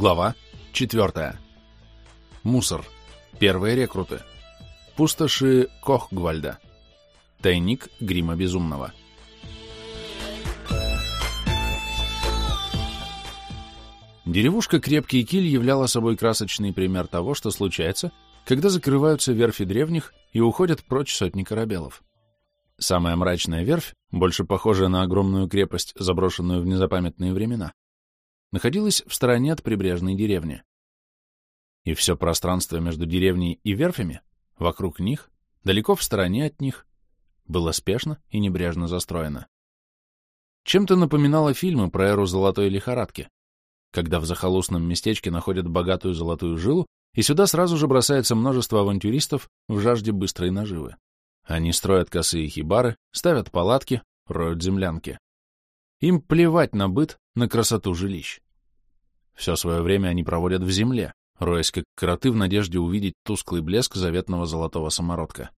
Глава 4. Мусор. Первые рекруты. Пустоши Кохгвальда. Тайник Грима Безумного. Деревушка Крепкий Киль являла собой красочный пример того, что случается, когда закрываются верфи древних и уходят прочь сотни корабелов. Самая мрачная верфь, больше похожая на огромную крепость, заброшенную в незапамятные времена, находилась в стороне от прибрежной деревни. И все пространство между деревней и верфями, вокруг них, далеко в стороне от них, было спешно и небрежно застроено. Чем-то напоминало фильмы про эру золотой лихорадки, когда в захолустном местечке находят богатую золотую жилу, и сюда сразу же бросается множество авантюристов в жажде быстрой наживы. Они строят косые хибары, ставят палатки, роют землянки. Им плевать на быт, на красоту жилищ. Все свое время они проводят в земле, роясь как кроты в надежде увидеть тусклый блеск заветного золотого самородка.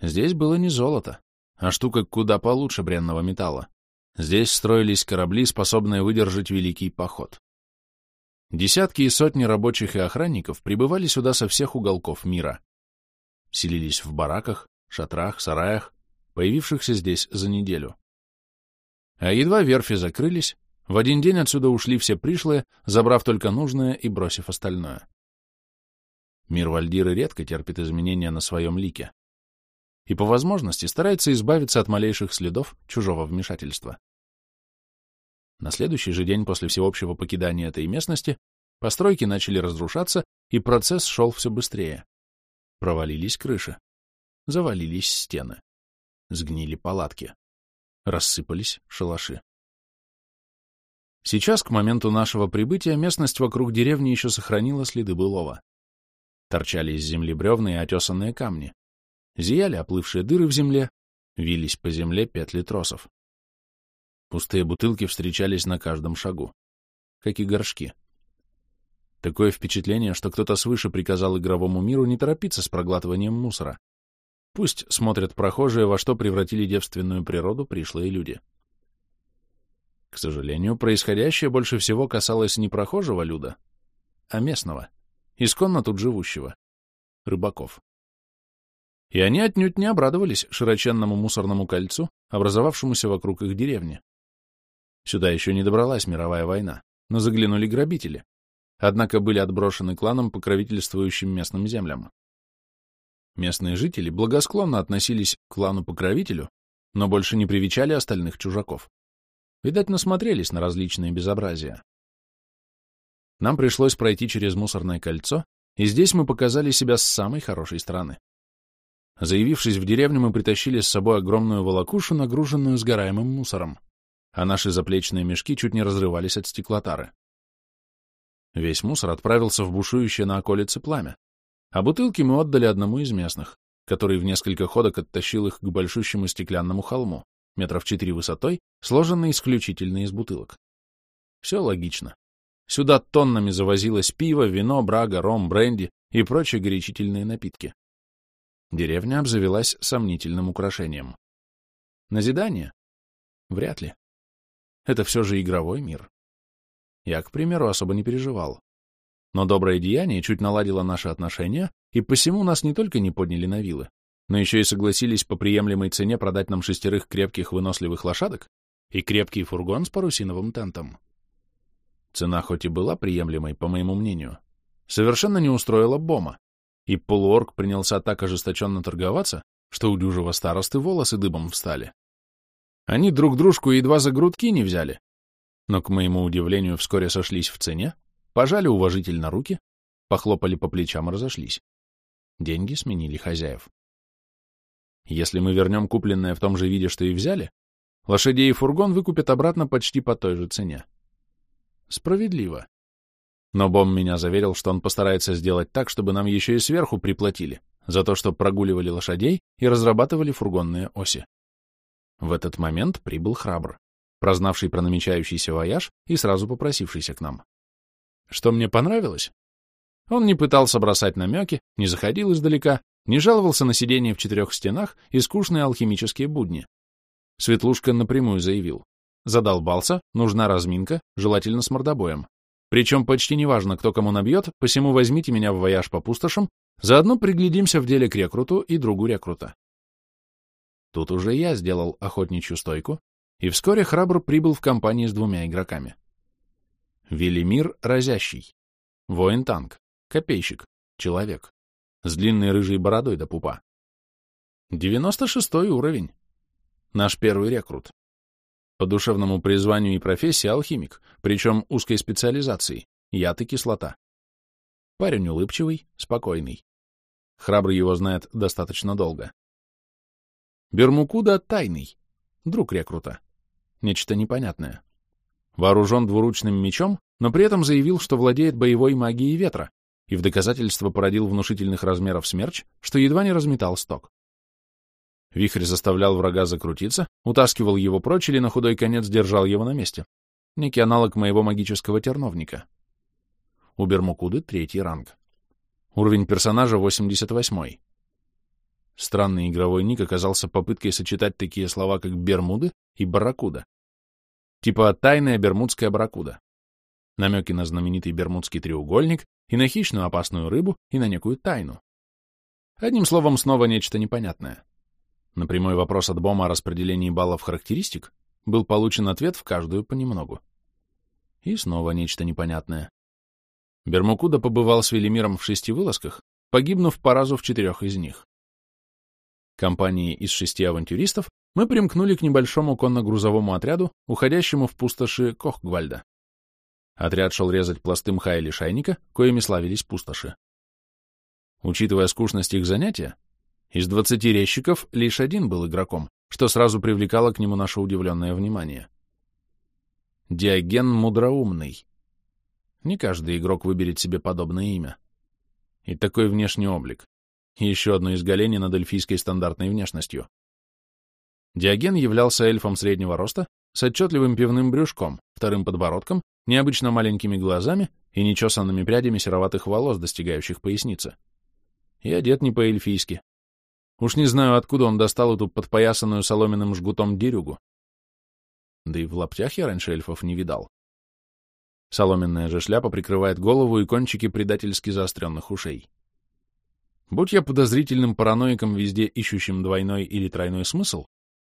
Здесь было не золото, а штука куда получше бренного металла. Здесь строились корабли, способные выдержать великий поход. Десятки и сотни рабочих и охранников прибывали сюда со всех уголков мира. Селились в бараках, шатрах, сараях, появившихся здесь за неделю. А едва верфи закрылись, в один день отсюда ушли все пришлые, забрав только нужное и бросив остальное. Мир Вальдиры редко терпит изменения на своем лике и по возможности старается избавиться от малейших следов чужого вмешательства. На следующий же день после всеобщего покидания этой местности постройки начали разрушаться, и процесс шел все быстрее. Провалились крыши, завалились стены, сгнили палатки, рассыпались шалаши. Сейчас, к моменту нашего прибытия, местность вокруг деревни еще сохранила следы былого. Торчали из земли бревна и отесанные камни. Зияли оплывшие дыры в земле, вились по земле петли тросов. Пустые бутылки встречались на каждом шагу, как и горшки. Такое впечатление, что кто-то свыше приказал игровому миру не торопиться с проглатыванием мусора. Пусть смотрят прохожие, во что превратили девственную природу пришлые люди. К сожалению, происходящее больше всего касалось не прохожего люда, а местного, исконно тут живущего, рыбаков. И они отнюдь не обрадовались широченному мусорному кольцу, образовавшемуся вокруг их деревни. Сюда еще не добралась мировая война, но заглянули грабители, однако были отброшены кланом, покровительствующим местным землям. Местные жители благосклонно относились к клану-покровителю, но больше не привечали остальных чужаков. Видать, насмотрелись на различные безобразия. Нам пришлось пройти через мусорное кольцо, и здесь мы показали себя с самой хорошей стороны. Заявившись в деревню, мы притащили с собой огромную волокушу, нагруженную сгораемым мусором, а наши заплечные мешки чуть не разрывались от стеклотары. Весь мусор отправился в бушующее на околице пламя, а бутылки мы отдали одному из местных, который в несколько ходок оттащил их к большущему стеклянному холму, метров четыре высотой, сложенный исключительно из бутылок. Все логично. Сюда тоннами завозилось пиво, вино, брага, ром, бренди и прочие горячительные напитки. Деревня обзавелась сомнительным украшением. Назидание? Вряд ли. Это все же игровой мир. Я, к примеру, особо не переживал. Но доброе деяние чуть наладило наши отношения, и посему нас не только не подняли на вилы, но еще и согласились по приемлемой цене продать нам шестерых крепких выносливых лошадок и крепкий фургон с парусиновым тентом. Цена хоть и была приемлемой, по моему мнению, совершенно не устроила Бома, и полуорг принялся так ожесточенно торговаться, что у дюжего старосты волосы дыбом встали. Они друг дружку едва за грудки не взяли, но, к моему удивлению, вскоре сошлись в цене, пожали уважительно руки, похлопали по плечам и разошлись. Деньги сменили хозяев. Если мы вернем купленное в том же виде, что и взяли, лошадей и фургон выкупят обратно почти по той же цене. Справедливо. Но Бом меня заверил, что он постарается сделать так, чтобы нам еще и сверху приплатили за то, что прогуливали лошадей и разрабатывали фургонные оси. В этот момент прибыл храбр, прознавший про намечающийся вояж и сразу попросившийся к нам. Что мне понравилось? Он не пытался бросать намеки, не заходил издалека, не жаловался на сидение в четырех стенах и скучные алхимические будни. Светлушка напрямую заявил. Задолбался, нужна разминка, желательно с мордобоем. Причем почти неважно, кто кому набьет, посему возьмите меня в вояж по пустошам, заодно приглядимся в деле к рекруту и другу рекрута. Тут уже я сделал охотничью стойку, и вскоре храбр прибыл в компании с двумя игроками. Велимир Разящий, воин-танк, копейщик, человек, с длинной рыжей бородой до пупа. 96 уровень. Наш первый рекрут. По душевному призванию и профессии алхимик, причем узкой специализации, яд и кислота. Парень улыбчивый, спокойный. Храбрый его знает достаточно долго. Бермукуда тайный, друг рекрута. Нечто непонятное. Вооружен двуручным мечом, но при этом заявил, что владеет боевой магией ветра, и в доказательство породил внушительных размеров смерч, что едва не разметал сток. Вихрь заставлял врага закрутиться, утаскивал его прочь или на худой конец держал его на месте. Некий аналог моего магического терновника. У Бермукуды третий ранг. Уровень персонажа 88. Странный игровой ник оказался попыткой сочетать такие слова, как «бермуды» и «барракуда». Типа «тайная бермудская барракуда». Намеки на знаменитый бермудский треугольник и на хищную опасную рыбу, и на некую тайну. Одним словом, снова нечто непонятное. На прямой вопрос от Бома о распределении баллов характеристик был получен ответ в каждую понемногу. И снова нечто непонятное. Бермукуда побывал с Велимиром в шести вылазках, погибнув по разу в четырех из них. Компанией из шести авантюристов мы примкнули к небольшому конно-грузовому отряду, уходящему в пустоши Кохгвальда. Отряд шел резать пласты мха или шайника, коими славились пустоши. Учитывая скучность их занятия, из двадцати резчиков лишь один был игроком, что сразу привлекало к нему наше удивленное внимание. Диоген Мудроумный. Не каждый игрок выберет себе подобное имя. И такой внешний облик. еще одно изгаление над эльфийской стандартной внешностью. Диоген являлся эльфом среднего роста с отчетливым пивным брюшком, вторым подбородком, необычно маленькими глазами и нечесанными прядями сероватых волос, достигающих поясницы. И одет не по-эльфийски, Уж не знаю, откуда он достал эту подпоясанную соломенным жгутом дерюгу. Да и в лаптях я раньше эльфов не видал. Соломенная же шляпа прикрывает голову и кончики предательски заостренных ушей. Будь я подозрительным параноиком, везде ищущим двойной или тройной смысл,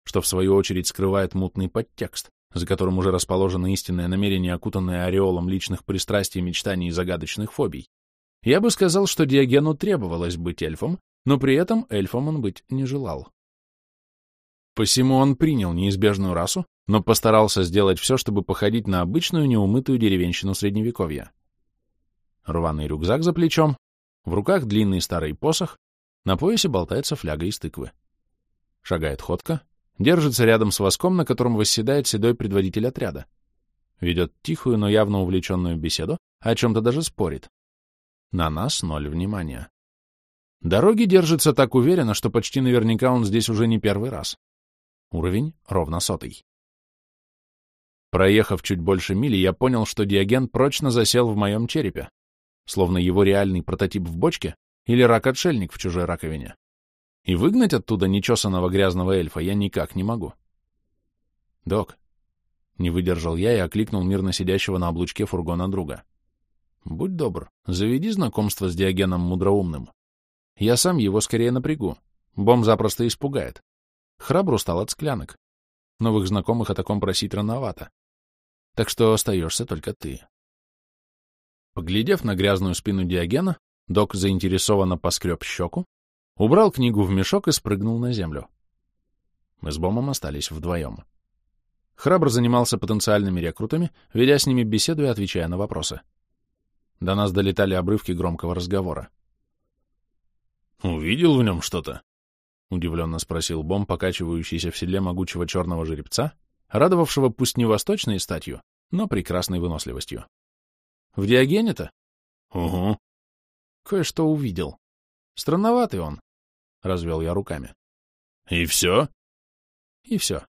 что в свою очередь скрывает мутный подтекст, за которым уже расположено истинное намерение, окутанное ореолом личных пристрастий, мечтаний и загадочных фобий, я бы сказал, что Диогену требовалось быть эльфом, но при этом эльфом он быть не желал. Посему он принял неизбежную расу, но постарался сделать все, чтобы походить на обычную неумытую деревенщину Средневековья. Рваный рюкзак за плечом, в руках длинный старый посох, на поясе болтается фляга из тыквы. Шагает ходка, держится рядом с воском, на котором восседает седой предводитель отряда. Ведет тихую, но явно увлеченную беседу, о чем-то даже спорит. На нас ноль внимания. Дороги держится так уверенно, что почти наверняка он здесь уже не первый раз. Уровень ровно сотый. Проехав чуть больше мили, я понял, что Диоген прочно засел в моем черепе, словно его реальный прототип в бочке или рак-отшельник в чужой раковине. И выгнать оттуда нечесанного грязного эльфа я никак не могу. «Док», — не выдержал я и окликнул мирно сидящего на облучке фургона друга. «Будь добр, заведи знакомство с Диогеном Мудроумным. Я сам его скорее напрягу. Бом запросто испугает. Храбру стал от склянок. Новых знакомых о таком просить рановато. Так что остаешься только ты. Поглядев на грязную спину Диогена, док заинтересованно поскреб щеку, убрал книгу в мешок и спрыгнул на землю. Мы с Бомом остались вдвоем. Храбр занимался потенциальными рекрутами, ведя с ними беседу и отвечая на вопросы. До нас долетали обрывки громкого разговора. «Увидел в нем что-то?» — удивленно спросил Бом, покачивающийся в седле могучего черного жеребца, радовавшего пусть не восточной статью, но прекрасной выносливостью. «В Диогене-то?» «Угу». «Кое-что увидел. Странноватый он», — развел я руками. «И все?» «И все.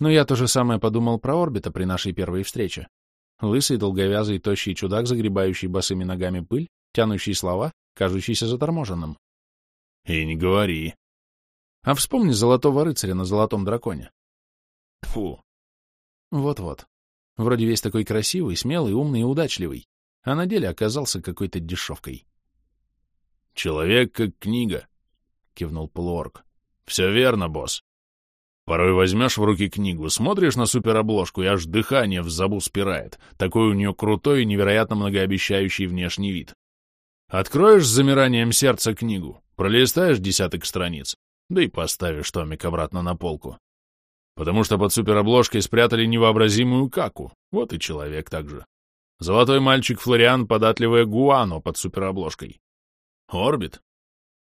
Но я то же самое подумал про орбита при нашей первой встрече. Лысый, долговязый, тощий чудак, загребающий босыми ногами пыль, тянущий слова, кажущийся заторможенным. И не говори. А вспомни золотого рыцаря на золотом драконе. Фу. Вот-вот. Вроде весь такой красивый, смелый, умный и удачливый, а на деле оказался какой-то дешевкой. «Человек как книга», — кивнул полуорг. «Все верно, босс. Порой возьмешь в руки книгу, смотришь на суперобложку, и аж дыхание в забу спирает. Такой у нее крутой и невероятно многообещающий внешний вид. Откроешь с замиранием сердца книгу, пролистаешь десяток страниц, да и поставишь томик обратно на полку. Потому что под суперобложкой спрятали невообразимую каку, вот и человек так же. Золотой мальчик Флориан, податливая гуано под суперобложкой. Орбит.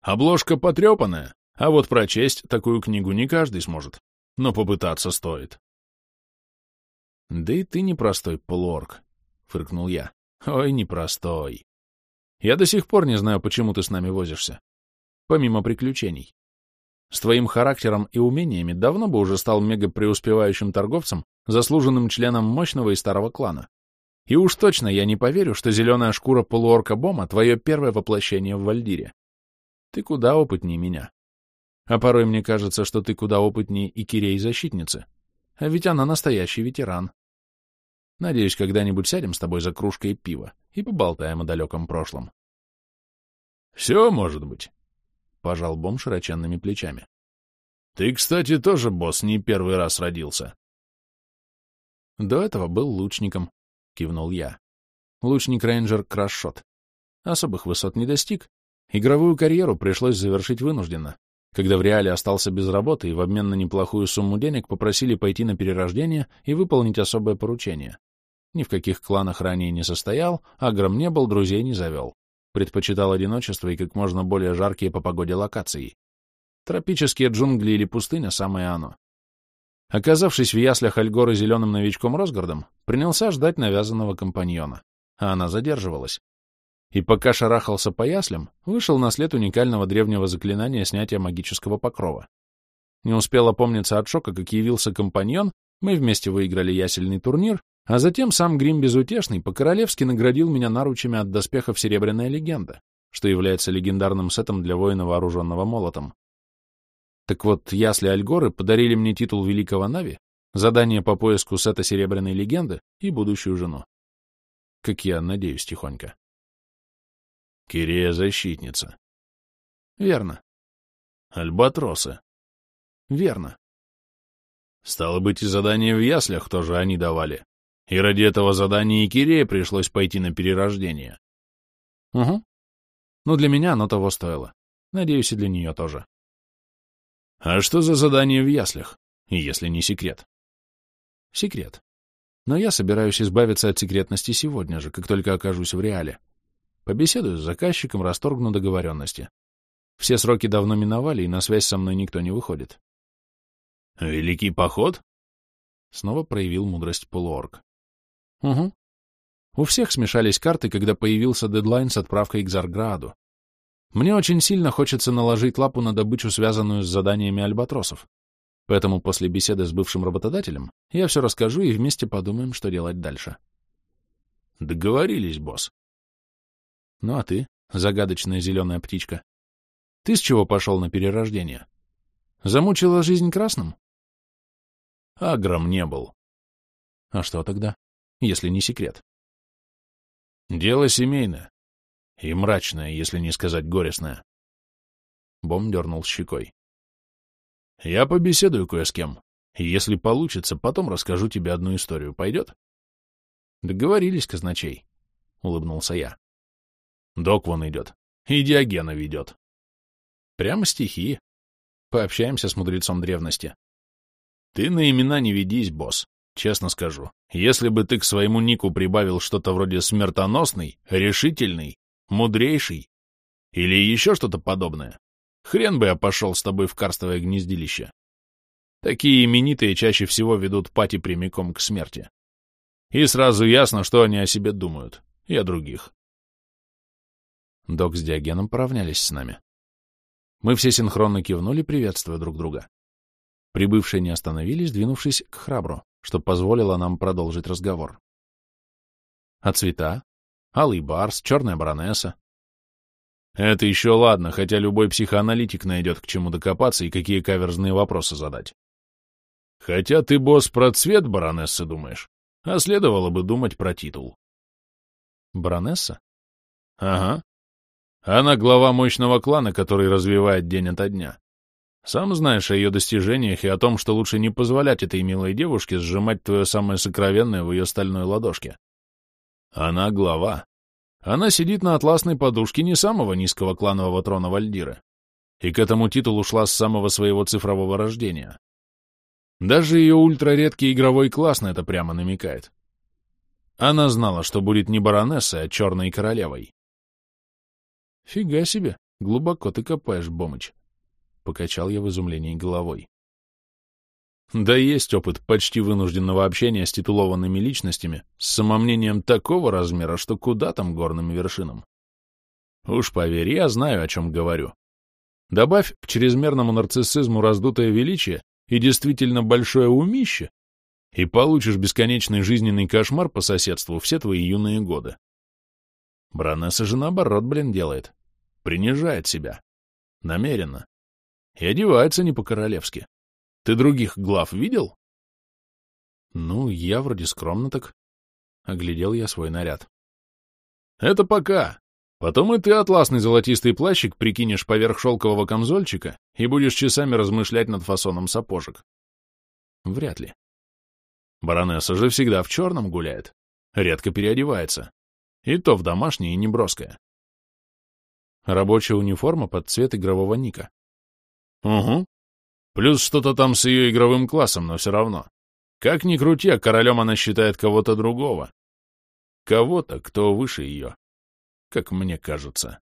Обложка потрепанная, а вот прочесть такую книгу не каждый сможет, но попытаться стоит. «Да и ты непростой полуорг», — фыркнул я. «Ой, непростой. Я до сих пор не знаю, почему ты с нами возишься. Помимо приключений. С твоим характером и умениями давно бы уже стал мега-преуспевающим торговцем, заслуженным членом мощного и старого клана. И уж точно я не поверю, что зеленая шкура полуорка Бома — твое первое воплощение в Вальдире. Ты куда опытнее меня. А порой мне кажется, что ты куда опытнее и Кирей-защитницы. А ведь она настоящий ветеран. Надеюсь, когда-нибудь сядем с тобой за кружкой пива и поболтаем о далеком прошлом. — Все может быть, — пожал Бом широченными плечами. — Ты, кстати, тоже, босс, не первый раз родился. — До этого был лучником, — кивнул я. Лучник-рейнджер Крашшот. Особых высот не достиг. Игровую карьеру пришлось завершить вынужденно, когда в реале остался без работы и в обмен на неплохую сумму денег попросили пойти на перерождение и выполнить особое поручение. Ни в каких кланах ранее не состоял, агром не был, друзей не завел. Предпочитал одиночество и как можно более жаркие по погоде локации. Тропические джунгли или пустыня — самое оно. Оказавшись в яслях Альгоры зеленым новичком Росгардом, принялся ждать навязанного компаньона, а она задерживалась. И пока шарахался по яслям, вышел на след уникального древнего заклинания снятия магического покрова. Не успел опомниться от шока, как явился компаньон, мы вместе выиграли ясельный турнир, а затем сам Грим Безутешный по-королевски наградил меня наручами от доспехов Серебряная Легенда, что является легендарным сетом для воина, вооруженного молотом. Так вот, ясли Альгоры подарили мне титул Великого Нави, задание по поиску сета Серебряной Легенды и будущую жену. Как я надеюсь тихонько. Кирея — защитница. Верно. Альбатросы. Верно. Стало быть, и задание в яслях тоже они давали. И ради этого задания и Кирее пришлось пойти на перерождение. Угу. Ну, для меня оно того стоило. Надеюсь, и для нее тоже. А что за задание в яслях, если не секрет? Секрет. Но я собираюсь избавиться от секретности сегодня же, как только окажусь в реале. Побеседую с заказчиком, расторгну договоренности. Все сроки давно миновали, и на связь со мной никто не выходит. «Великий поход?» Снова проявил мудрость полуорг. «Угу. У всех смешались карты, когда появился дедлайн с отправкой к Зарграду. Мне очень сильно хочется наложить лапу на добычу, связанную с заданиями альбатросов. Поэтому после беседы с бывшим работодателем я все расскажу и вместе подумаем, что делать дальше». «Договорились, босс», ну а ты, загадочная зеленая птичка, ты с чего пошел на перерождение? Замучила жизнь красным? Агром не был. А что тогда, если не секрет? Дело семейное. И мрачное, если не сказать горестное. Бом дернул щекой. Я побеседую кое с кем. Если получится, потом расскажу тебе одну историю. Пойдет? Договорились, казначей, — улыбнулся я. Док вон идет. И Диогена ведет. Прямо стихи. Пообщаемся с мудрецом древности. Ты на имена не ведись, босс. Честно скажу. Если бы ты к своему нику прибавил что-то вроде смертоносный, решительный, мудрейший или еще что-то подобное, хрен бы я пошел с тобой в карстовое гнездилище. Такие именитые чаще всего ведут пати прямиком к смерти. И сразу ясно, что они о себе думают, и о других. Док с Диогеном поравнялись с нами. Мы все синхронно кивнули, приветствуя друг друга. Прибывшие не остановились, двинувшись к храбру, что позволило нам продолжить разговор. А цвета? Алый барс, черная баронесса. Это еще ладно, хотя любой психоаналитик найдет к чему докопаться и какие каверзные вопросы задать. Хотя ты, босс, про цвет баронессы думаешь. а следовало бы думать про титул. Баронесса? Ага. Она глава мощного клана, который развивает день ото дня. Сам знаешь о ее достижениях и о том, что лучше не позволять этой милой девушке сжимать твое самое сокровенное в ее стальной ладошке. Она глава. Она сидит на атласной подушке не самого низкого кланового трона Вальдира, и к этому титулу шла с самого своего цифрового рождения. Даже ее ультраредкий игровой класс на это прямо намекает. Она знала, что будет не баронессой, а черной королевой. Фига себе, глубоко ты копаешь, Бомыч. Покачал я в изумлении головой. Да есть опыт почти вынужденного общения с титулованными личностями с самомнением такого размера, что куда там горным вершинам. Уж поверь, я знаю, о чем говорю. Добавь к чрезмерному нарциссизму раздутое величие и действительно большое умище, и получишь бесконечный жизненный кошмар по соседству все твои юные годы. Бронесса же наоборот, блин, делает. Принижает себя. Намеренно. И одевается не по-королевски. Ты других глав видел? Ну, я вроде скромно так. Оглядел я свой наряд. Это пока. Потом и ты атласный золотистый плащик прикинешь поверх шелкового камзольчика и будешь часами размышлять над фасоном сапожек. Вряд ли. Баронесса же всегда в черном гуляет. Редко переодевается. И то в домашнее и неброское. Рабочая униформа под цвет игрового ника. Угу. Плюс что-то там с ее игровым классом, но все равно. Как ни крути, а королем она считает кого-то другого. Кого-то, кто выше ее. Как мне кажется.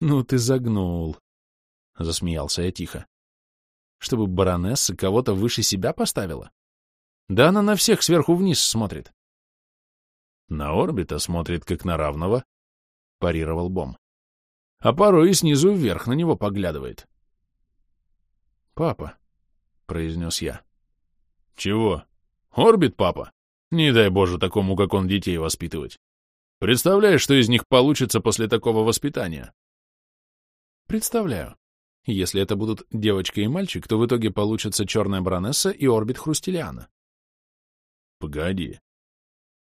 «Ну ты загнул», — засмеялся я тихо. «Чтобы баронесса кого-то выше себя поставила? Да она на всех сверху вниз смотрит». «На орбита смотрит, как на равного», — парировал Бом. «А порой и снизу вверх на него поглядывает. «Папа», — произнес я. «Чего? Орбит, папа? Не дай Боже такому, как он, детей воспитывать. Представляешь, что из них получится после такого воспитания?» «Представляю. Если это будут девочка и мальчик, то в итоге получится черная баронесса и орбит Хрустелиана». «Погоди».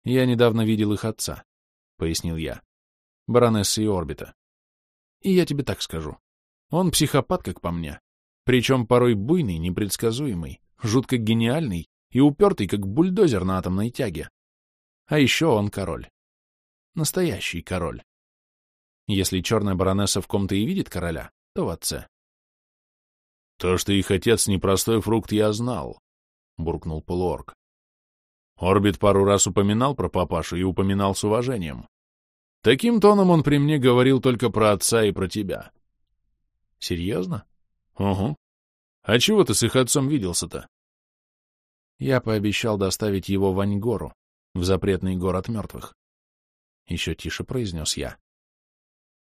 «Я недавно видел их отца», — пояснил я. «Баронесса и орбита. И я тебе так скажу. Он психопат, как по мне, причем порой буйный, непредсказуемый, жутко гениальный и упертый, как бульдозер на атомной тяге. А еще он король. Настоящий король. Если черная баронесса в ком-то и видит короля, то в отце. То, что их отец непростой фрукт, я знал, — буркнул полуорг. Орбит пару раз упоминал про папашу и упоминал с уважением. Таким тоном он при мне говорил только про отца и про тебя. Серьезно? Угу. А чего ты с их отцом виделся-то? Я пообещал доставить его в Аньгору, в запретный город мертвых. Еще тише произнес я.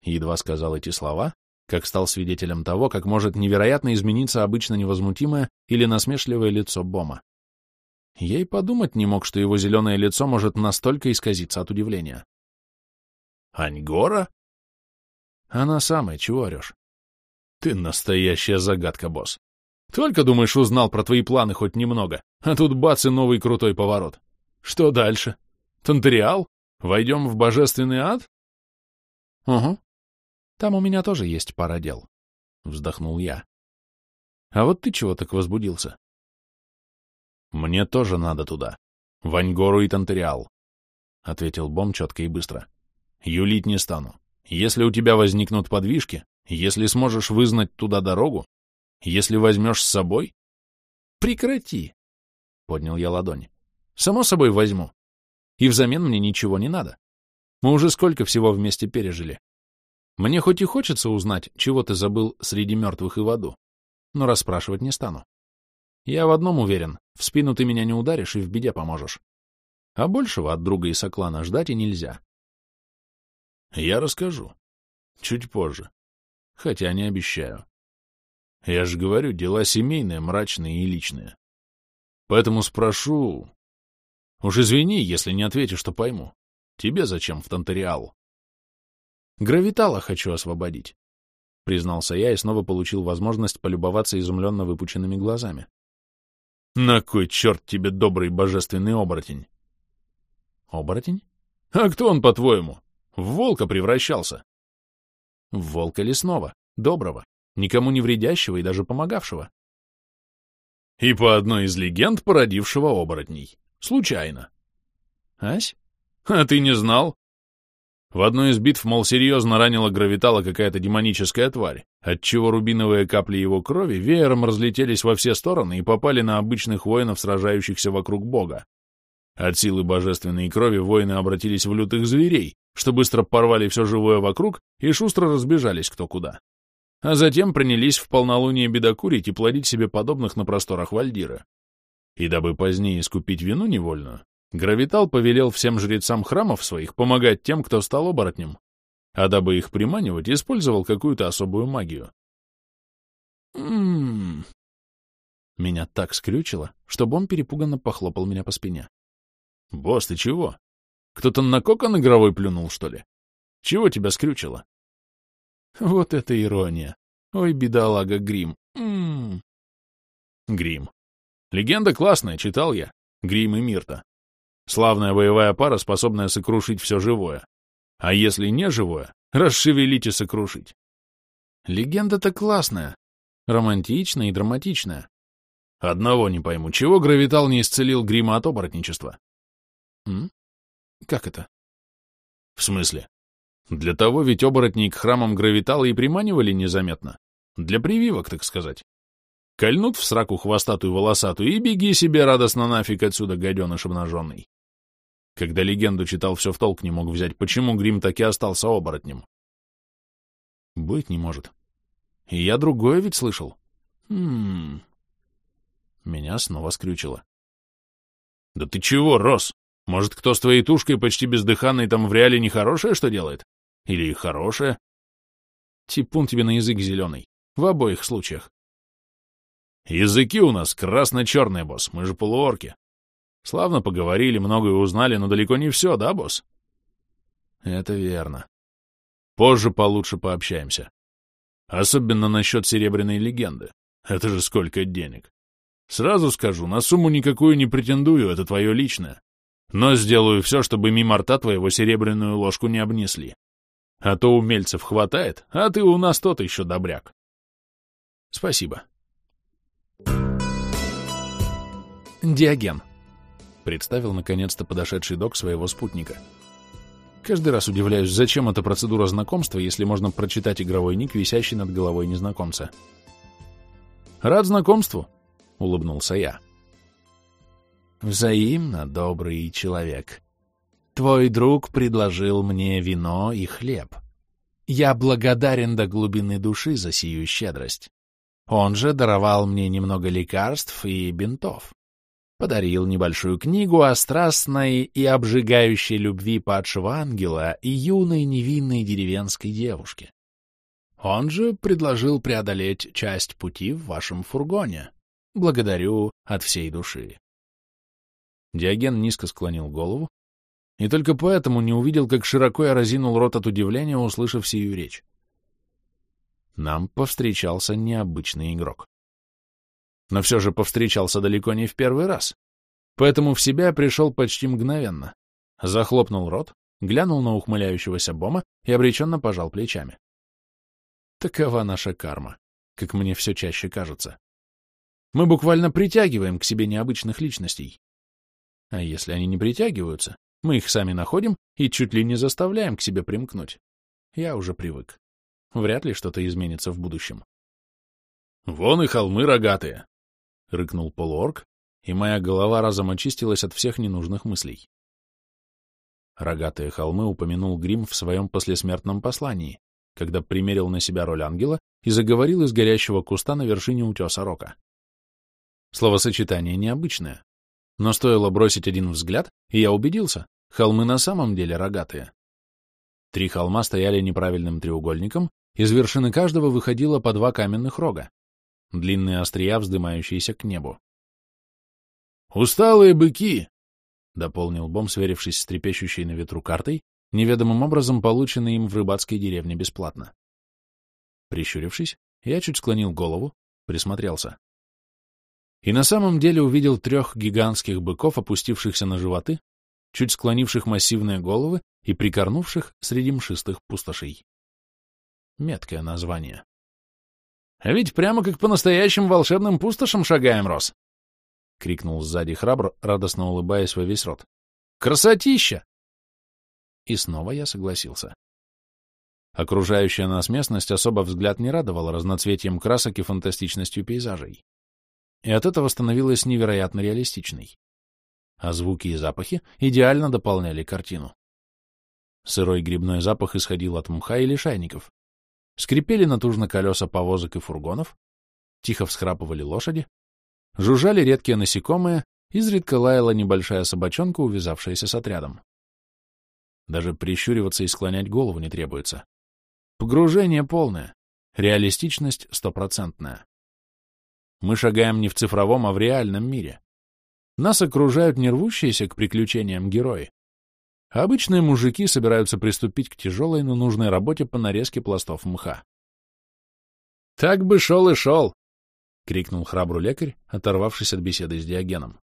Едва сказал эти слова, как стал свидетелем того, как может невероятно измениться обычно невозмутимое или насмешливое лицо Бома. Я и подумать не мог, что его зеленое лицо может настолько исказиться от удивления. «Аньгора?» «Она самая, чего орешь?» Ты настоящая загадка, босс. Только, думаешь, узнал про твои планы хоть немного, а тут бац и новый крутой поворот. Что дальше? Тантериал? Войдем в божественный ад? Угу. Там у меня тоже есть пара дел. Вздохнул я. А вот ты чего так возбудился? Мне тоже надо туда. В Аньгору и Тантериал. Ответил Бом четко и быстро. Юлить не стану. Если у тебя возникнут подвижки, если сможешь вызнать туда дорогу, если возьмешь с собой... Прекрати, — поднял я ладонь. Само собой возьму. И взамен мне ничего не надо. Мы уже сколько всего вместе пережили. Мне хоть и хочется узнать, чего ты забыл среди мертвых и в аду, но расспрашивать не стану. Я в одном уверен, в спину ты меня не ударишь и в беде поможешь. А большего от друга и соклана ждать и нельзя. Я расскажу. Чуть позже. Хотя не обещаю. Я же говорю, дела семейные, мрачные и личные. Поэтому спрошу... Уж извини, если не ответишь, что пойму. Тебе зачем в Тантериал? Гравитала хочу освободить, — признался я и снова получил возможность полюбоваться изумленно выпученными глазами. На кой черт тебе добрый божественный оборотень? Оборотень? А кто он, по-твоему? В волка превращался. В волка лесного, доброго, никому не вредящего и даже помогавшего. И по одной из легенд породившего оборотней. Случайно. Ась? А ты не знал? В одной из битв, мол, серьезно ранила гравитала какая-то демоническая тварь, отчего рубиновые капли его крови веером разлетелись во все стороны и попали на обычных воинов, сражающихся вокруг бога. От силы божественной крови воины обратились в лютых зверей, что быстро порвали все живое вокруг и шустро разбежались кто куда. А затем принялись в полнолуние бедокурить и плодить себе подобных на просторах Вальдира. И дабы позднее искупить вину невольную, Гравитал повелел всем жрецам храмов своих помогать тем, кто стал оборотнем, а дабы их приманивать, использовал какую-то особую магию. Ммм. Меня так скрючило, что Бом перепуганно похлопал меня по спине. «Босс, ты чего? Кто-то на кокон игровой плюнул, что ли? Чего тебя скрючило?» Вот это ирония. Ой, бедолага Грим. Ммм. Грим. Легенда классная, читал я. Грим и Мирта. Славная боевая пара, способная сокрушить все живое. А если не живое, расшевелить и сокрушить. Легенда-то классная, романтичная и драматичная. Одного не пойму, чего Гравитал не исцелил грима от оборотничества? М? Как это? В смысле? Для того ведь оборотней к храмам Гравитала и приманивали незаметно. Для прививок, так сказать. Кольнут в сраку хвостатую волосатую и беги себе радостно нафиг отсюда, гаденыш обнаженный. Когда легенду читал, все в толк не мог взять, почему Грим таки остался оборотнем. Быть не может. И я другое ведь слышал. Хм. Меня снова скрючило. Да ты чего, Рос? Может, кто с твоей тушкой почти бездыханной там в реале нехорошее что делает? Или хорошее? Типун тебе на язык зеленый. В обоих случаях. Языки у нас красно-черные, босс, мы же полуорки. Славно поговорили, многое узнали, но далеко не все, да, босс? Это верно. Позже получше пообщаемся. Особенно насчет серебряной легенды. Это же сколько денег. Сразу скажу, на сумму никакую не претендую, это твое личное. Но сделаю все, чтобы мимо рта твоего серебряную ложку не обнесли. А то умельцев хватает, а ты у нас тот еще добряк. Спасибо. Диоген представил наконец-то подошедший док своего спутника. Каждый раз удивляюсь, зачем эта процедура знакомства, если можно прочитать игровой ник, висящий над головой незнакомца. «Рад знакомству», — улыбнулся я. «Взаимно, добрый человек. Твой друг предложил мне вино и хлеб. Я благодарен до глубины души за сию щедрость. Он же даровал мне немного лекарств и бинтов подарил небольшую книгу о страстной и обжигающей любви падшего ангела и юной невинной деревенской девушке. Он же предложил преодолеть часть пути в вашем фургоне. Благодарю от всей души. Диоген низко склонил голову, и только поэтому не увидел, как широко я разинул рот от удивления, услышав сию речь. Нам повстречался необычный игрок но все же повстречался далеко не в первый раз. Поэтому в себя пришел почти мгновенно. Захлопнул рот, глянул на ухмыляющегося Бома и обреченно пожал плечами. Такова наша карма, как мне все чаще кажется. Мы буквально притягиваем к себе необычных личностей. А если они не притягиваются, мы их сами находим и чуть ли не заставляем к себе примкнуть. Я уже привык. Вряд ли что-то изменится в будущем. Вон и холмы рогатые, — рыкнул полуорг, и моя голова разом очистилась от всех ненужных мыслей. Рогатые холмы упомянул Грим в своем послесмертном послании, когда примерил на себя роль ангела и заговорил из горящего куста на вершине утеса Рока. Словосочетание необычное, но стоило бросить один взгляд, и я убедился, холмы на самом деле рогатые. Три холма стояли неправильным треугольником, из вершины каждого выходило по два каменных рога, длинные острия, вздымающиеся к небу. «Усталые быки!» — дополнил Бом, сверившись с трепещущей на ветру картой, неведомым образом полученной им в рыбацкой деревне бесплатно. Прищурившись, я чуть склонил голову, присмотрелся. И на самом деле увидел трех гигантских быков, опустившихся на животы, чуть склонивших массивные головы и прикорнувших среди мшистых пустошей. Меткое название. А ведь прямо как по настоящим волшебным пустошам шагаем, Рос! — крикнул сзади храбр, радостно улыбаясь во весь рот. «Красотища!» И снова я согласился. Окружающая нас местность особо взгляд не радовала разноцветием красок и фантастичностью пейзажей. И от этого становилась невероятно реалистичной. А звуки и запахи идеально дополняли картину. Сырой грибной запах исходил от мха и лишайников. Скрипели натужно колеса повозок и фургонов, тихо всхрапывали лошади, Жужжали редкие насекомые, изредка лаяла небольшая собачонка, увязавшаяся с отрядом. Даже прищуриваться и склонять голову не требуется. Погружение полное, реалистичность стопроцентная. Мы шагаем не в цифровом, а в реальном мире. Нас окружают не рвущиеся к приключениям герои. Обычные мужики собираются приступить к тяжелой, но нужной работе по нарезке пластов мха. «Так бы шел и шел!» — крикнул храбрый лекарь, оторвавшись от беседы с Диогеном.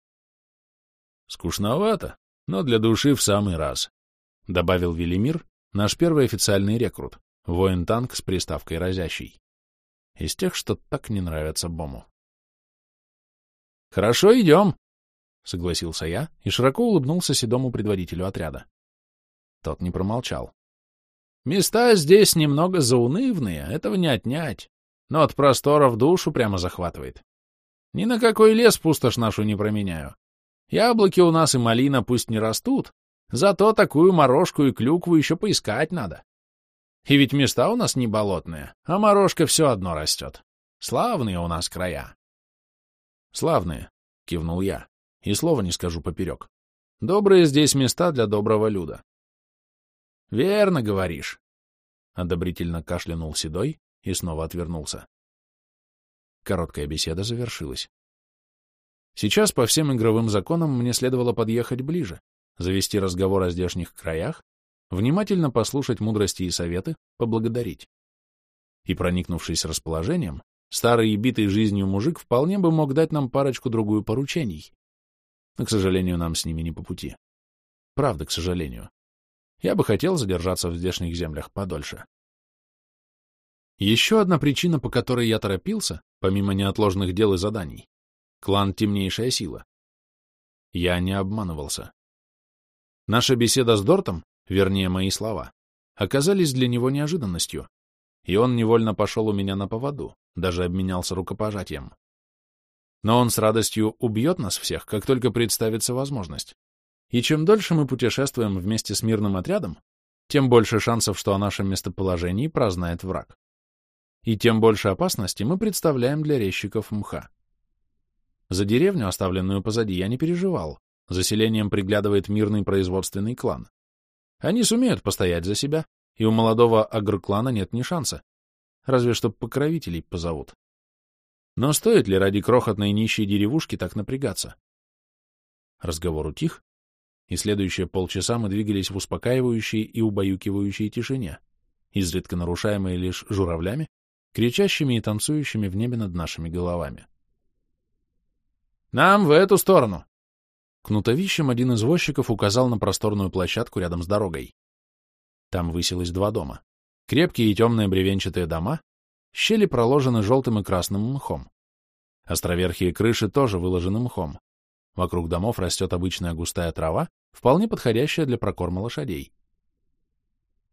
«Скучновато, но для души в самый раз», — добавил Велимир, наш первый официальный рекрут, воин-танк с приставкой «разящий». Из тех, что так не нравятся Бому. «Хорошо, идем», — согласился я и широко улыбнулся седому предводителю отряда. Тот не промолчал. «Места здесь немного заунывные, этого не отнять но от простора в душу прямо захватывает. Ни на какой лес пустошь нашу не променяю. Яблоки у нас и малина пусть не растут, зато такую морожку и клюкву еще поискать надо. И ведь места у нас не болотные, а морожка все одно растет. Славные у нас края. Славные, — кивнул я, и слова не скажу поперек. Добрые здесь места для доброго люда. Верно говоришь, — одобрительно кашлянул Седой, и снова отвернулся. Короткая беседа завершилась. Сейчас по всем игровым законам мне следовало подъехать ближе, завести разговор о здешних краях, внимательно послушать мудрости и советы, поблагодарить. И, проникнувшись расположением, старый и битый жизнью мужик вполне бы мог дать нам парочку-другую поручений. Но, к сожалению, нам с ними не по пути. Правда, к сожалению. Я бы хотел задержаться в здешних землях подольше. Еще одна причина, по которой я торопился, помимо неотложных дел и заданий. Клан «Темнейшая сила». Я не обманывался. Наша беседа с Дортом, вернее, мои слова, оказались для него неожиданностью, и он невольно пошел у меня на поводу, даже обменялся рукопожатием. Но он с радостью убьет нас всех, как только представится возможность. И чем дольше мы путешествуем вместе с мирным отрядом, тем больше шансов, что о нашем местоположении прознает враг и тем больше опасности мы представляем для резчиков мха. За деревню, оставленную позади, я не переживал. Заселением приглядывает мирный производственный клан. Они сумеют постоять за себя, и у молодого агроклана нет ни шанса. Разве что покровителей позовут. Но стоит ли ради крохотной нищей деревушки так напрягаться? Разговор утих, и следующие полчаса мы двигались в успокаивающей и убаюкивающей тишине, изредка нарушаемой лишь журавлями кричащими и танцующими в небе над нашими головами. «Нам в эту сторону!» Кнутовищем один из возчиков указал на просторную площадку рядом с дорогой. Там высилось два дома. Крепкие и темные бревенчатые дома, щели проложены желтым и красным мхом. Островерхие крыши тоже выложены мхом. Вокруг домов растет обычная густая трава, вполне подходящая для прокорма лошадей.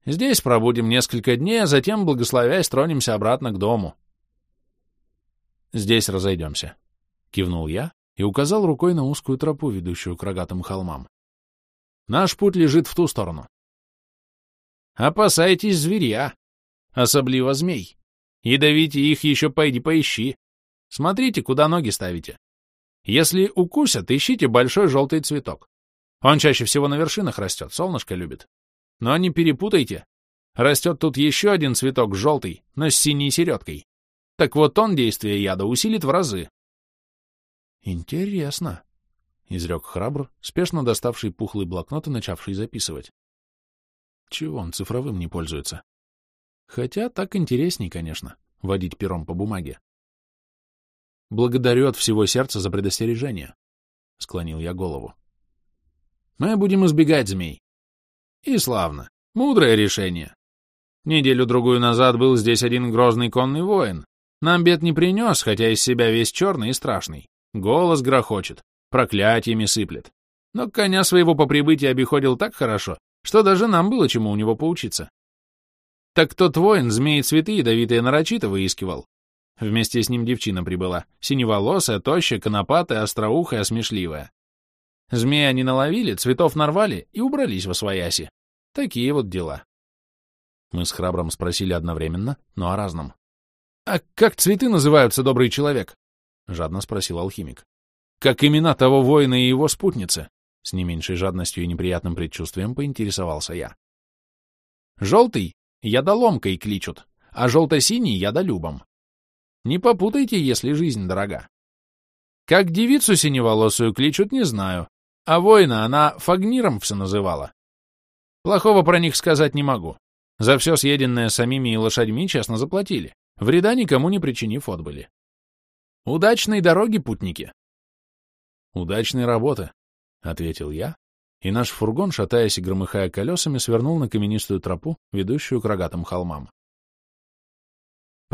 Здесь пробудем несколько дней, а затем, благословясь, тронемся обратно к дому. Здесь разойдемся, — кивнул я и указал рукой на узкую тропу, ведущую к рогатым холмам. Наш путь лежит в ту сторону. Опасайтесь зверя, особливо змей. Ядовите их еще пойди поищи. Смотрите, куда ноги ставите. Если укусят, ищите большой желтый цветок. Он чаще всего на вершинах растет, солнышко любит. Но не перепутайте. Растет тут еще один цветок желтый, но с синей середкой. Так вот он действие яда усилит в разы. Интересно, — изрек храбр, спешно доставший пухлый блокнот и начавший записывать. Чего он цифровым не пользуется? Хотя так интересней, конечно, водить пером по бумаге. Благодарю от всего сердца за предостережение. Склонил я голову. Мы будем избегать змей. И славно. Мудрое решение. Неделю-другую назад был здесь один грозный конный воин. Нам бед не принес, хотя из себя весь черный и страшный. Голос грохочет, проклятиями сыплет. Но коня своего по прибытии обиходил так хорошо, что даже нам было чему у него поучиться. Так тот воин змеи цветы ядовитые нарочито выискивал. Вместе с ним девчина прибыла, синеволосая, тощая, конопатая, остроухая, смешливая. Змеи они наловили, цветов нарвали и убрались во свояси. Такие вот дела. Мы с храбром спросили одновременно, но о разном. «А как цветы называются, добрый человек?» — жадно спросил алхимик. «Как имена того воина и его спутницы?» С не меньшей жадностью и неприятным предчувствием поинтересовался я. «Желтый — ядоломкой кличут, а желто-синий — ядолюбом. Не попутайте, если жизнь дорога. Как девицу синеволосую кличут, не знаю, а воина она Фагниром все называла. Плохого про них сказать не могу. За все съеденное самими и лошадьми честно заплатили, вреда никому не причинив отбыли. Удачной дороги, путники! Удачной работы, — ответил я, и наш фургон, шатаясь и громыхая колесами, свернул на каменистую тропу, ведущую к рогатым холмам.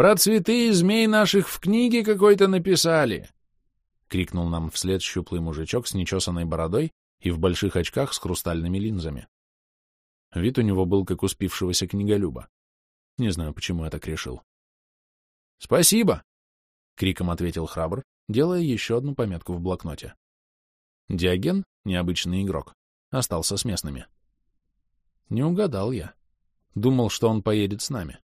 «Про цветы и змей наших в книге какой-то написали!» — крикнул нам вслед щуплый мужичок с нечесанной бородой и в больших очках с хрустальными линзами. Вид у него был как у спившегося книголюба. Не знаю, почему я так решил. «Спасибо!» — криком ответил храбр, делая еще одну пометку в блокноте. Диоген, необычный игрок, остался с местными. Не угадал я. Думал, что он поедет с нами.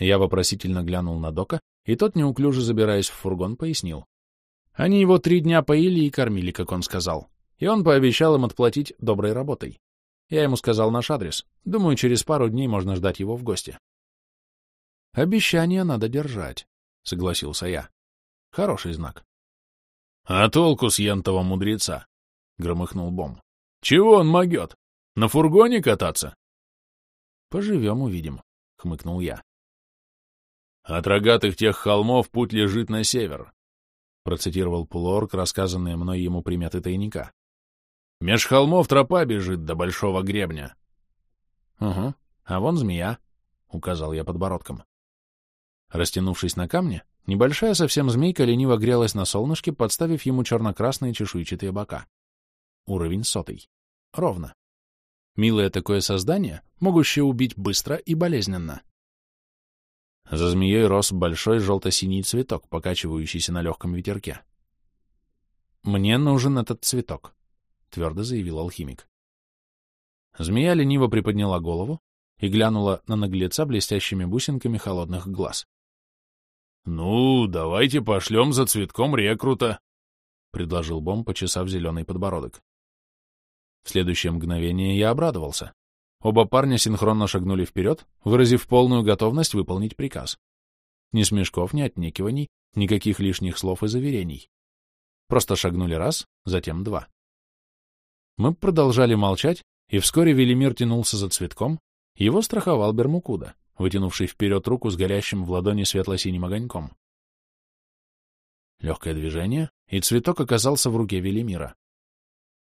Я вопросительно глянул на Дока, и тот, неуклюже забираясь в фургон, пояснил. Они его три дня поили и кормили, как он сказал, и он пообещал им отплатить доброй работой. Я ему сказал наш адрес. Думаю, через пару дней можно ждать его в гости. Обещание надо держать, — согласился я. Хороший знак. — А толку с ентого мудреца? — громыхнул Бом. — Чего он могет? На фургоне кататься? — Поживем, увидим, — хмыкнул я. — От рогатых тех холмов путь лежит на север, — процитировал полуорг, рассказанные мной ему приметы тайника. Меж холмов тропа бежит до большого гребня. — Угу, а вон змея, — указал я подбородком. Растянувшись на камне, небольшая совсем змейка лениво грелась на солнышке, подставив ему черно-красные чешуйчатые бока. Уровень сотый. Ровно. Милое такое создание, могущее убить быстро и болезненно. За змеей рос большой желто-синий цветок, покачивающийся на легком ветерке. Мне нужен этот цветок. — твердо заявил алхимик. Змея лениво приподняла голову и глянула на наглеца блестящими бусинками холодных глаз. — Ну, давайте пошлем за цветком рекрута, — предложил Бом, почесав зеленый подбородок. В следующее мгновение я обрадовался. Оба парня синхронно шагнули вперед, выразив полную готовность выполнить приказ. Ни смешков, ни отнекиваний, никаких лишних слов и заверений. Просто шагнули раз, затем два. Мы продолжали молчать, и вскоре Велимир тянулся за цветком, его страховал Бермукуда, вытянувший вперед руку с горящим в ладони светло-синим огоньком. Легкое движение, и цветок оказался в руке Велимира.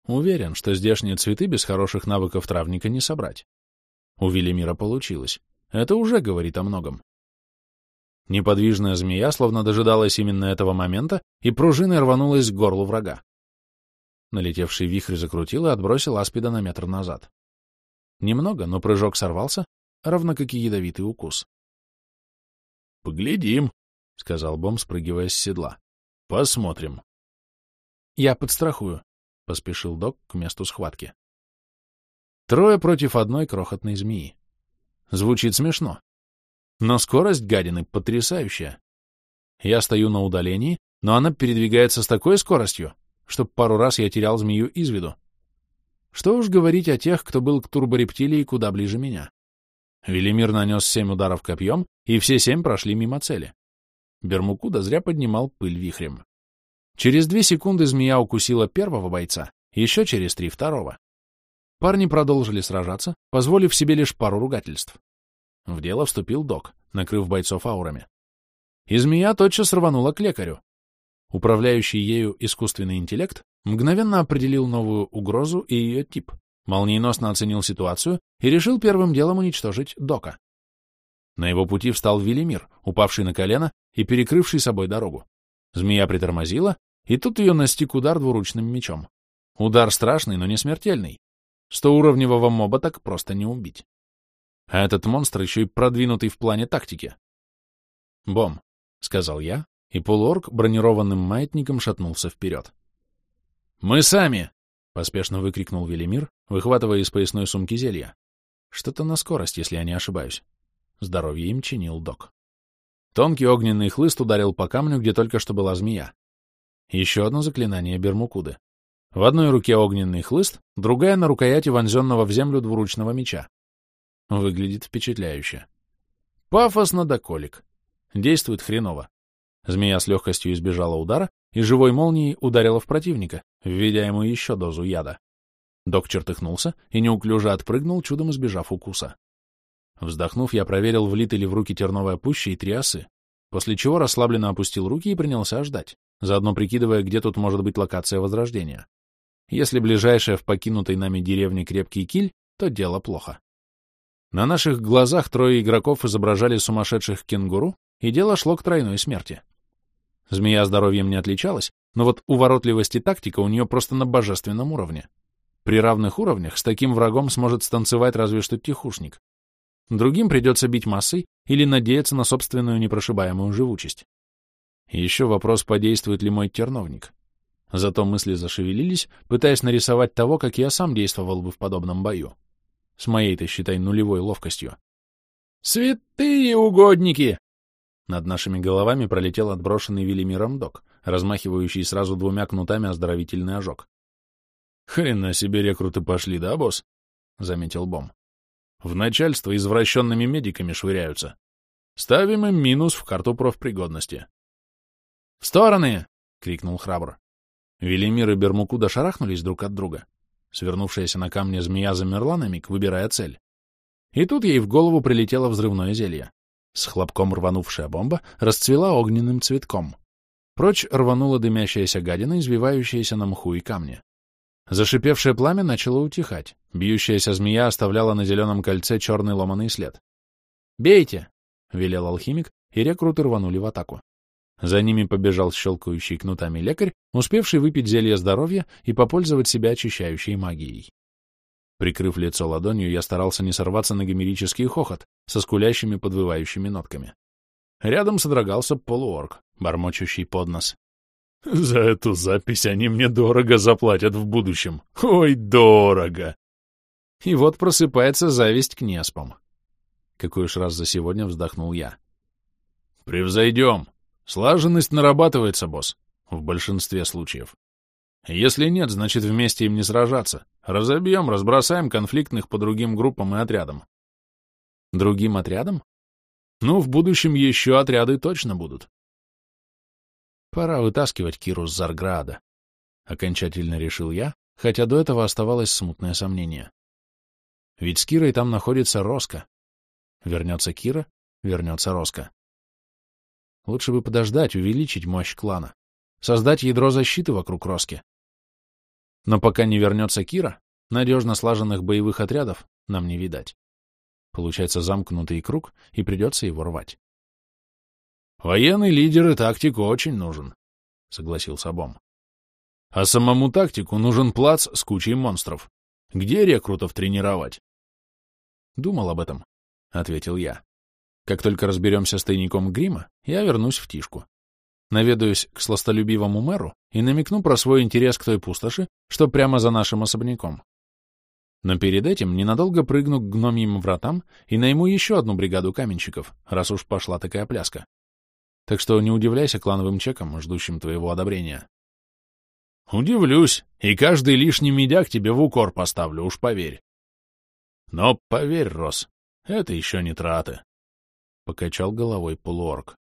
Уверен, что здешние цветы без хороших навыков травника не собрать. У Велимира получилось. Это уже говорит о многом. Неподвижная змея словно дожидалась именно этого момента и пружиной рванулась к горлу врага. Налетевший вихрь закрутил и отбросил аспида на метр назад. Немного, но прыжок сорвался, равно как и ядовитый укус. — Поглядим, — сказал Бом, спрыгивая с седла. — Посмотрим. — Я подстрахую, — поспешил док к месту схватки. Трое против одной крохотной змеи. Звучит смешно. Но скорость гадины потрясающая. Я стою на удалении, но она передвигается с такой скоростью, чтоб пару раз я терял змею из виду. Что уж говорить о тех, кто был к турборептилии куда ближе меня. Велимир нанес семь ударов копьем, и все семь прошли мимо цели. Бермукуда зря поднимал пыль вихрем. Через две секунды змея укусила первого бойца, еще через три — второго. Парни продолжили сражаться, позволив себе лишь пару ругательств. В дело вступил док, накрыв бойцов аурами. и змея тотчас рванула к лекарю. Управляющий ею искусственный интеллект мгновенно определил новую угрозу и ее тип, молниеносно оценил ситуацию и решил первым делом уничтожить Дока. На его пути встал Велимир, упавший на колено и перекрывший собой дорогу. Змея притормозила, и тут ее настиг удар двуручным мечом. Удар страшный, но не смертельный. Стоуровневого моба так просто не убить. А этот монстр еще и продвинутый в плане тактики. «Бом», — сказал я, и полуорг бронированным маятником шатнулся вперед. «Мы сами!» — поспешно выкрикнул Велимир, выхватывая из поясной сумки зелья. Что-то на скорость, если я не ошибаюсь. Здоровье им чинил док. Тонкий огненный хлыст ударил по камню, где только что была змея. Еще одно заклинание Бермукуды. В одной руке огненный хлыст, другая на рукояти вонзенного в землю двуручного меча. Выглядит впечатляюще. Пафосно до колик. Действует хреново. Змея с легкостью избежала удара и живой молнией ударила в противника, введя ему еще дозу яда. Док чертыхнулся и неуклюже отпрыгнул, чудом избежав укуса. Вздохнув, я проверил, влиты ли в руки терновая пуща и три осы, после чего расслабленно опустил руки и принялся ждать, заодно прикидывая, где тут может быть локация возрождения. Если ближайшая в покинутой нами деревне крепкий киль, то дело плохо. На наших глазах трое игроков изображали сумасшедших кенгуру, и дело шло к тройной смерти. Змея здоровьем не отличалась, но вот уворотливость и тактика у нее просто на божественном уровне. При равных уровнях с таким врагом сможет станцевать разве что тихушник. Другим придется бить массой или надеяться на собственную непрошибаемую живучесть. еще вопрос, подействует ли мой терновник. Зато мысли зашевелились, пытаясь нарисовать того, как я сам действовал бы в подобном бою. С моей-то, считай, нулевой ловкостью. «Святые угодники!» Над нашими головами пролетел отброшенный Велимиром док, размахивающий сразу двумя кнутами оздоровительный ожог. «Хрена себе рекруты пошли, да, босс?» — заметил Бом. «В начальство извращенными медиками швыряются. Ставим им минус в карту профпригодности». «В стороны!» — крикнул храбр. Велимир и Бермукуда шарахнулись друг от друга. Свернувшаяся на камне змея замерла на миг, выбирая цель. И тут ей в голову прилетело взрывное зелье. С хлопком рванувшая бомба расцвела огненным цветком. Прочь рванула дымящаяся гадина, извивающаяся на мху и камне. Зашипевшее пламя начало утихать. Бьющаяся змея оставляла на зеленом кольце черный ломаный след. «Бейте!» — велел алхимик, и рекруты рванули в атаку. За ними побежал щелкающий кнутами лекарь, успевший выпить зелье здоровья и попользовать себя очищающей магией. Прикрыв лицо ладонью, я старался не сорваться на гомерический хохот со скулящими подвывающими нотками. Рядом содрогался полуорг, бормочущий под нос. «За эту запись они мне дорого заплатят в будущем. Ой, дорого!» И вот просыпается зависть к неспам. Какой уж раз за сегодня вздохнул я. «Превзойдем. Слаженность нарабатывается, босс, в большинстве случаев. Если нет, значит вместе им не сражаться. Разобьем, разбросаем конфликтных по другим группам и отрядам. Другим отрядам? Ну, в будущем еще отряды точно будут. Пора вытаскивать Киру с Зарграда. Окончательно решил я, хотя до этого оставалось смутное сомнение. Ведь с Кирой там находится Роско. Вернется Кира, вернется Роско. Лучше бы подождать, увеличить мощь клана, создать ядро защиты вокруг Роски. Но пока не вернется Кира, надежно слаженных боевых отрядов нам не видать. Получается замкнутый круг, и придется его рвать. «Военный лидер и тактику очень нужен», — согласился Бом. «А самому тактику нужен плац с кучей монстров. Где рекрутов тренировать?» «Думал об этом», — ответил я. «Как только разберемся с тайником грима, я вернусь в Тишку наведаюсь к сластолюбивому мэру и намекну про свой интерес к той пустоши, что прямо за нашим особняком. Но перед этим ненадолго прыгну к гномьим вратам и найму еще одну бригаду каменщиков, раз уж пошла такая пляска. Так что не удивляйся клановым чекам, ждущим твоего одобрения. Удивлюсь, и каждый лишний медяк тебе в укор поставлю, уж поверь. Но поверь, Рос, это еще не траты. Покачал головой полуорг.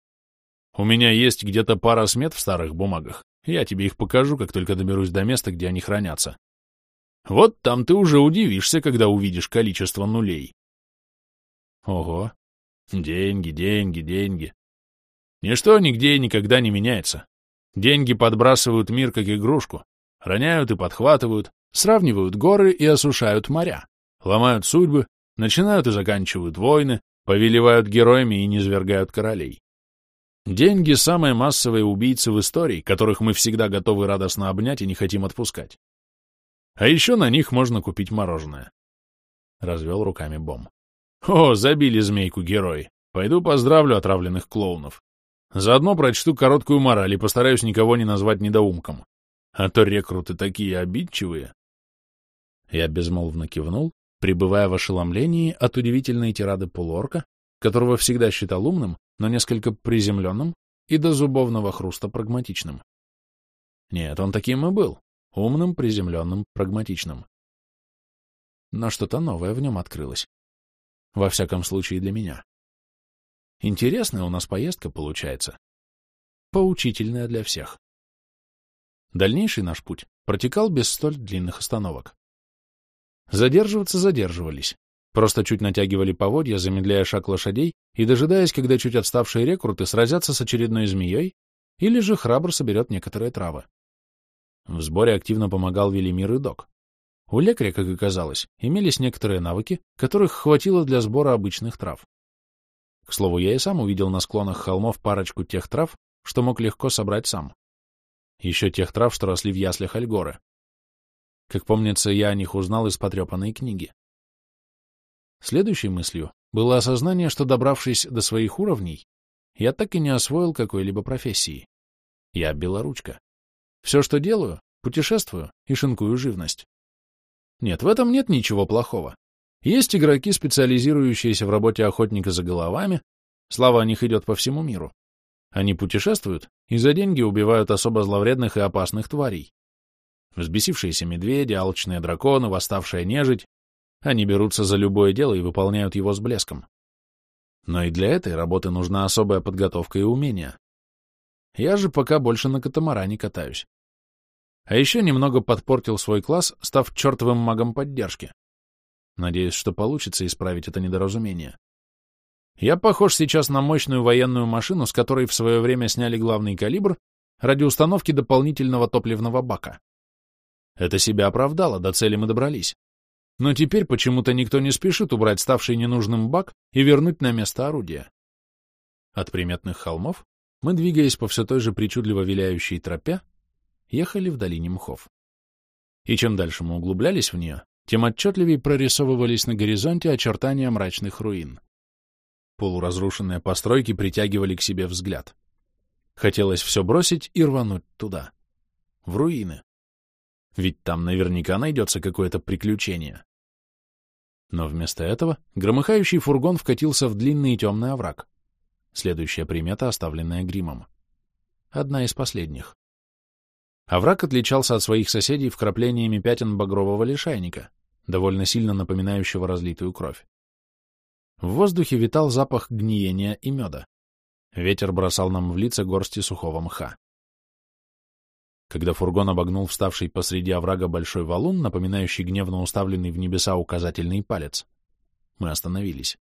У меня есть где-то пара смет в старых бумагах. Я тебе их покажу, как только доберусь до места, где они хранятся. Вот там ты уже удивишься, когда увидишь количество нулей. Ого. Деньги, деньги, деньги. Ничто нигде и никогда не меняется. Деньги подбрасывают мир как игрушку, роняют и подхватывают, сравнивают горы и осушают моря, ломают судьбы, начинают и заканчивают войны, повелевают героями и низвергают королей. Деньги — самые массовые убийцы в истории, которых мы всегда готовы радостно обнять и не хотим отпускать. А еще на них можно купить мороженое. Развел руками Бом. О, забили змейку герои. Пойду поздравлю отравленных клоунов. Заодно прочту короткую мораль и постараюсь никого не назвать недоумком. А то рекруты такие обидчивые. Я безмолвно кивнул, пребывая в ошеломлении от удивительной тирады полуорка, которого всегда считал умным, но несколько приземленным и до зубовного хруста прагматичным. Нет, он таким и был. Умным, приземленным, прагматичным. Но что-то новое в нем открылось. Во всяком случае для меня. Интересная у нас поездка получается. Поучительная для всех. Дальнейший наш путь протекал без столь длинных остановок. Задерживаться задерживались. Просто чуть натягивали поводья, замедляя шаг лошадей и дожидаясь, когда чуть отставшие рекруты сразятся с очередной змеей или же храбро соберет некоторые травы. В сборе активно помогал Велимир и Док. У лекаря, как оказалось, имелись некоторые навыки, которых хватило для сбора обычных трав. К слову, я и сам увидел на склонах холмов парочку тех трав, что мог легко собрать сам. Еще тех трав, что росли в яслях Альгоры. Как помнится, я о них узнал из потрепанной книги. Следующей мыслью было осознание, что, добравшись до своих уровней, я так и не освоил какой-либо профессии. Я белоручка. Все, что делаю, путешествую и шинкую живность. Нет, в этом нет ничего плохого. Есть игроки, специализирующиеся в работе охотника за головами, слава о них идет по всему миру. Они путешествуют и за деньги убивают особо зловредных и опасных тварей. Взбесившиеся медведи, алчные драконы, восставшая нежить, они берутся за любое дело и выполняют его с блеском. Но и для этой работы нужна особая подготовка и умение. Я же пока больше на катамаране катаюсь. А еще немного подпортил свой класс, став чертовым магом поддержки. Надеюсь, что получится исправить это недоразумение. Я похож сейчас на мощную военную машину, с которой в свое время сняли главный калибр ради установки дополнительного топливного бака. Это себя оправдало, до цели мы добрались. Но теперь почему-то никто не спешит убрать ставший ненужным бак и вернуть на место орудия. От приметных холмов мы, двигаясь по все той же причудливо виляющей тропе, ехали в долине мхов. И чем дальше мы углублялись в нее, тем отчетливее прорисовывались на горизонте очертания мрачных руин. Полуразрушенные постройки притягивали к себе взгляд. Хотелось все бросить и рвануть туда, в руины. Ведь там наверняка найдется какое-то приключение. Но вместо этого громыхающий фургон вкатился в длинный и темный овраг. Следующая примета, оставленная гримом. Одна из последних. Овраг отличался от своих соседей вкраплениями пятен багрового лишайника, довольно сильно напоминающего разлитую кровь. В воздухе витал запах гниения и меда. Ветер бросал нам в лица горсти сухого мха. Когда фургон обогнул вставший посреди оврага большой валун, напоминающий гневно уставленный в небеса указательный палец, мы остановились.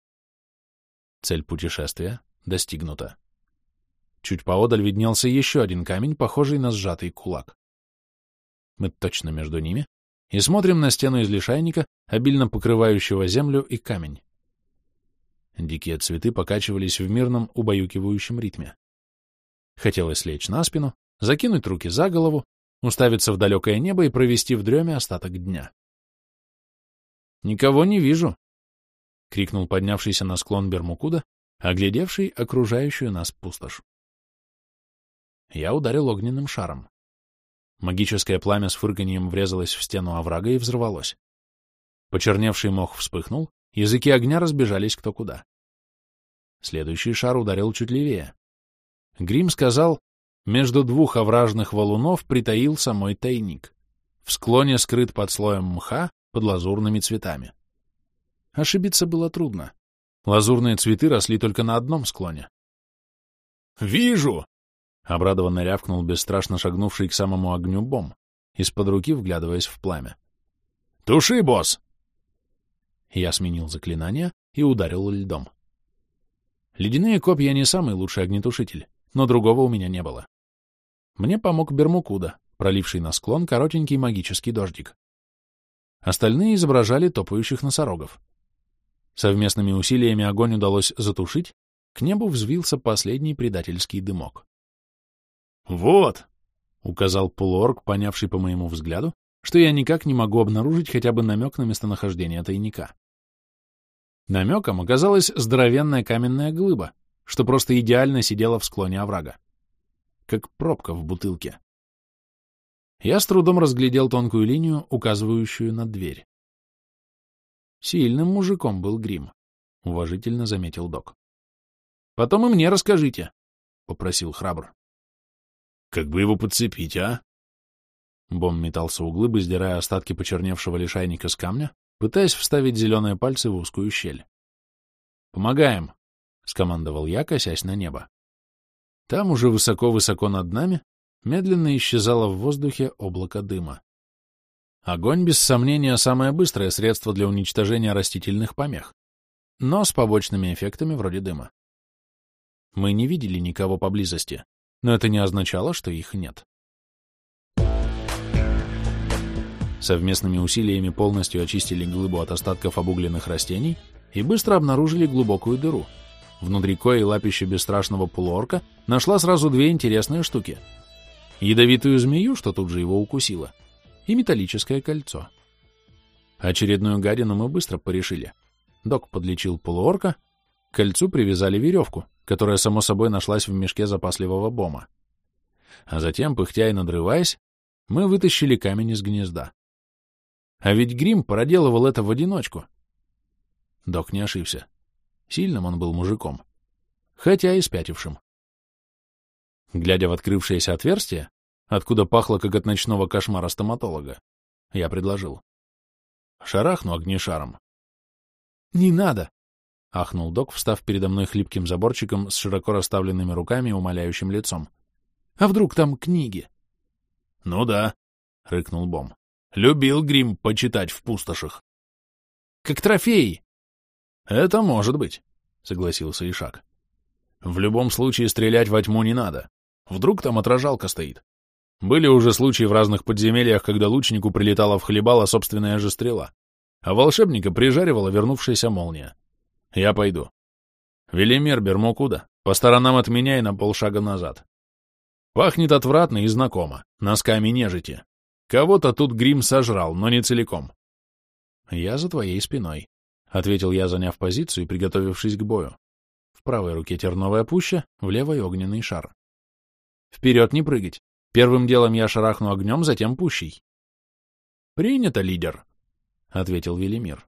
Цель путешествия достигнута. Чуть поодаль виднелся еще один камень, похожий на сжатый кулак. Мы точно между ними, и смотрим на стену из лишайника, обильно покрывающего землю и камень. Дикие цветы покачивались в мирном, убаюкивающем ритме. Хотелось лечь на спину, закинуть руки за голову, уставиться в далекое небо и провести в дреме остаток дня. «Никого не вижу!» — крикнул поднявшийся на склон Бермукуда, оглядевший окружающую нас пустошь. Я ударил огненным шаром. Магическое пламя с фырканьем врезалось в стену оврага и взорвалось. Почерневший мох вспыхнул, языки огня разбежались кто куда. Следующий шар ударил чуть левее. Грим сказал, между двух овражных валунов притаился мой тайник. В склоне скрыт под слоем мха, под лазурными цветами. Ошибиться было трудно. Лазурные цветы росли только на одном склоне. «Вижу!» Обрадованно рявкнул бесстрашно шагнувший к самому огню бом, из-под руки вглядываясь в пламя. «Туши, босс!» Я сменил заклинание и ударил льдом. Ледяные копья не самый лучший огнетушитель, но другого у меня не было. Мне помог Бермукуда, проливший на склон коротенький магический дождик. Остальные изображали топающих носорогов. Совместными усилиями огонь удалось затушить, к небу взвился последний предательский дымок. «Вот!» — указал полуорг, понявший по моему взгляду, что я никак не могу обнаружить хотя бы намек на местонахождение тайника. Намеком оказалась здоровенная каменная глыба, что просто идеально сидела в склоне оврага. Как пробка в бутылке. Я с трудом разглядел тонкую линию, указывающую на дверь. Сильным мужиком был грим, — уважительно заметил док. — Потом и мне расскажите, — попросил храбр. — Как бы его подцепить, а? Бом метался у глыбы, сдирая остатки почерневшего лишайника с камня, пытаясь вставить зеленые пальцы в узкую щель. «Помогаем!» — скомандовал я, косясь на небо. Там уже высоко-высоко над нами медленно исчезало в воздухе облако дыма. Огонь, без сомнения, самое быстрое средство для уничтожения растительных помех, но с побочными эффектами вроде дыма. Мы не видели никого поблизости, но это не означало, что их нет. Совместными усилиями полностью очистили глыбу от остатков обугленных растений и быстро обнаружили глубокую дыру, внутри коей лапище бесстрашного полуорка нашла сразу две интересные штуки. Ядовитую змею, что тут же его укусила, и металлическое кольцо. Очередную гадину мы быстро порешили. Док подлечил полуорка, к кольцу привязали веревку, которая, само собой, нашлась в мешке запасливого бома. А затем, пыхтя и надрываясь, мы вытащили камень из гнезда. А ведь Грим проделывал это в одиночку. Док не ошибся. Сильным он был мужиком, хотя и спятившим. Глядя в открывшееся отверстие, откуда пахло, как от ночного кошмара стоматолога, я предложил. Шарахну огнешаром. «Не надо!» — ахнул док, встав передо мной хлипким заборчиком с широко расставленными руками и умоляющим лицом. «А вдруг там книги?» «Ну да», — рыкнул Бом. Любил грим почитать в пустошах. Как трофей. Это может быть, согласился Ишак. В любом случае стрелять во тьму не надо. Вдруг там отражалка стоит. Были уже случаи в разных подземельях, когда лучнику прилетала в хлебало собственная же стрела, а волшебника прижаривала вернувшаяся молния. Я пойду. Велимир Бермокуда, по сторонам от меня и на полшага назад. Пахнет отвратно и знакомо, носками нежити. Кого-то тут грим сожрал, но не целиком. «Я за твоей спиной», — ответил я, заняв позицию и приготовившись к бою. В правой руке терновая пуща, в левой огненный шар. «Вперед не прыгать. Первым делом я шарахну огнем, затем пущей». «Принято, лидер», — ответил Велимир.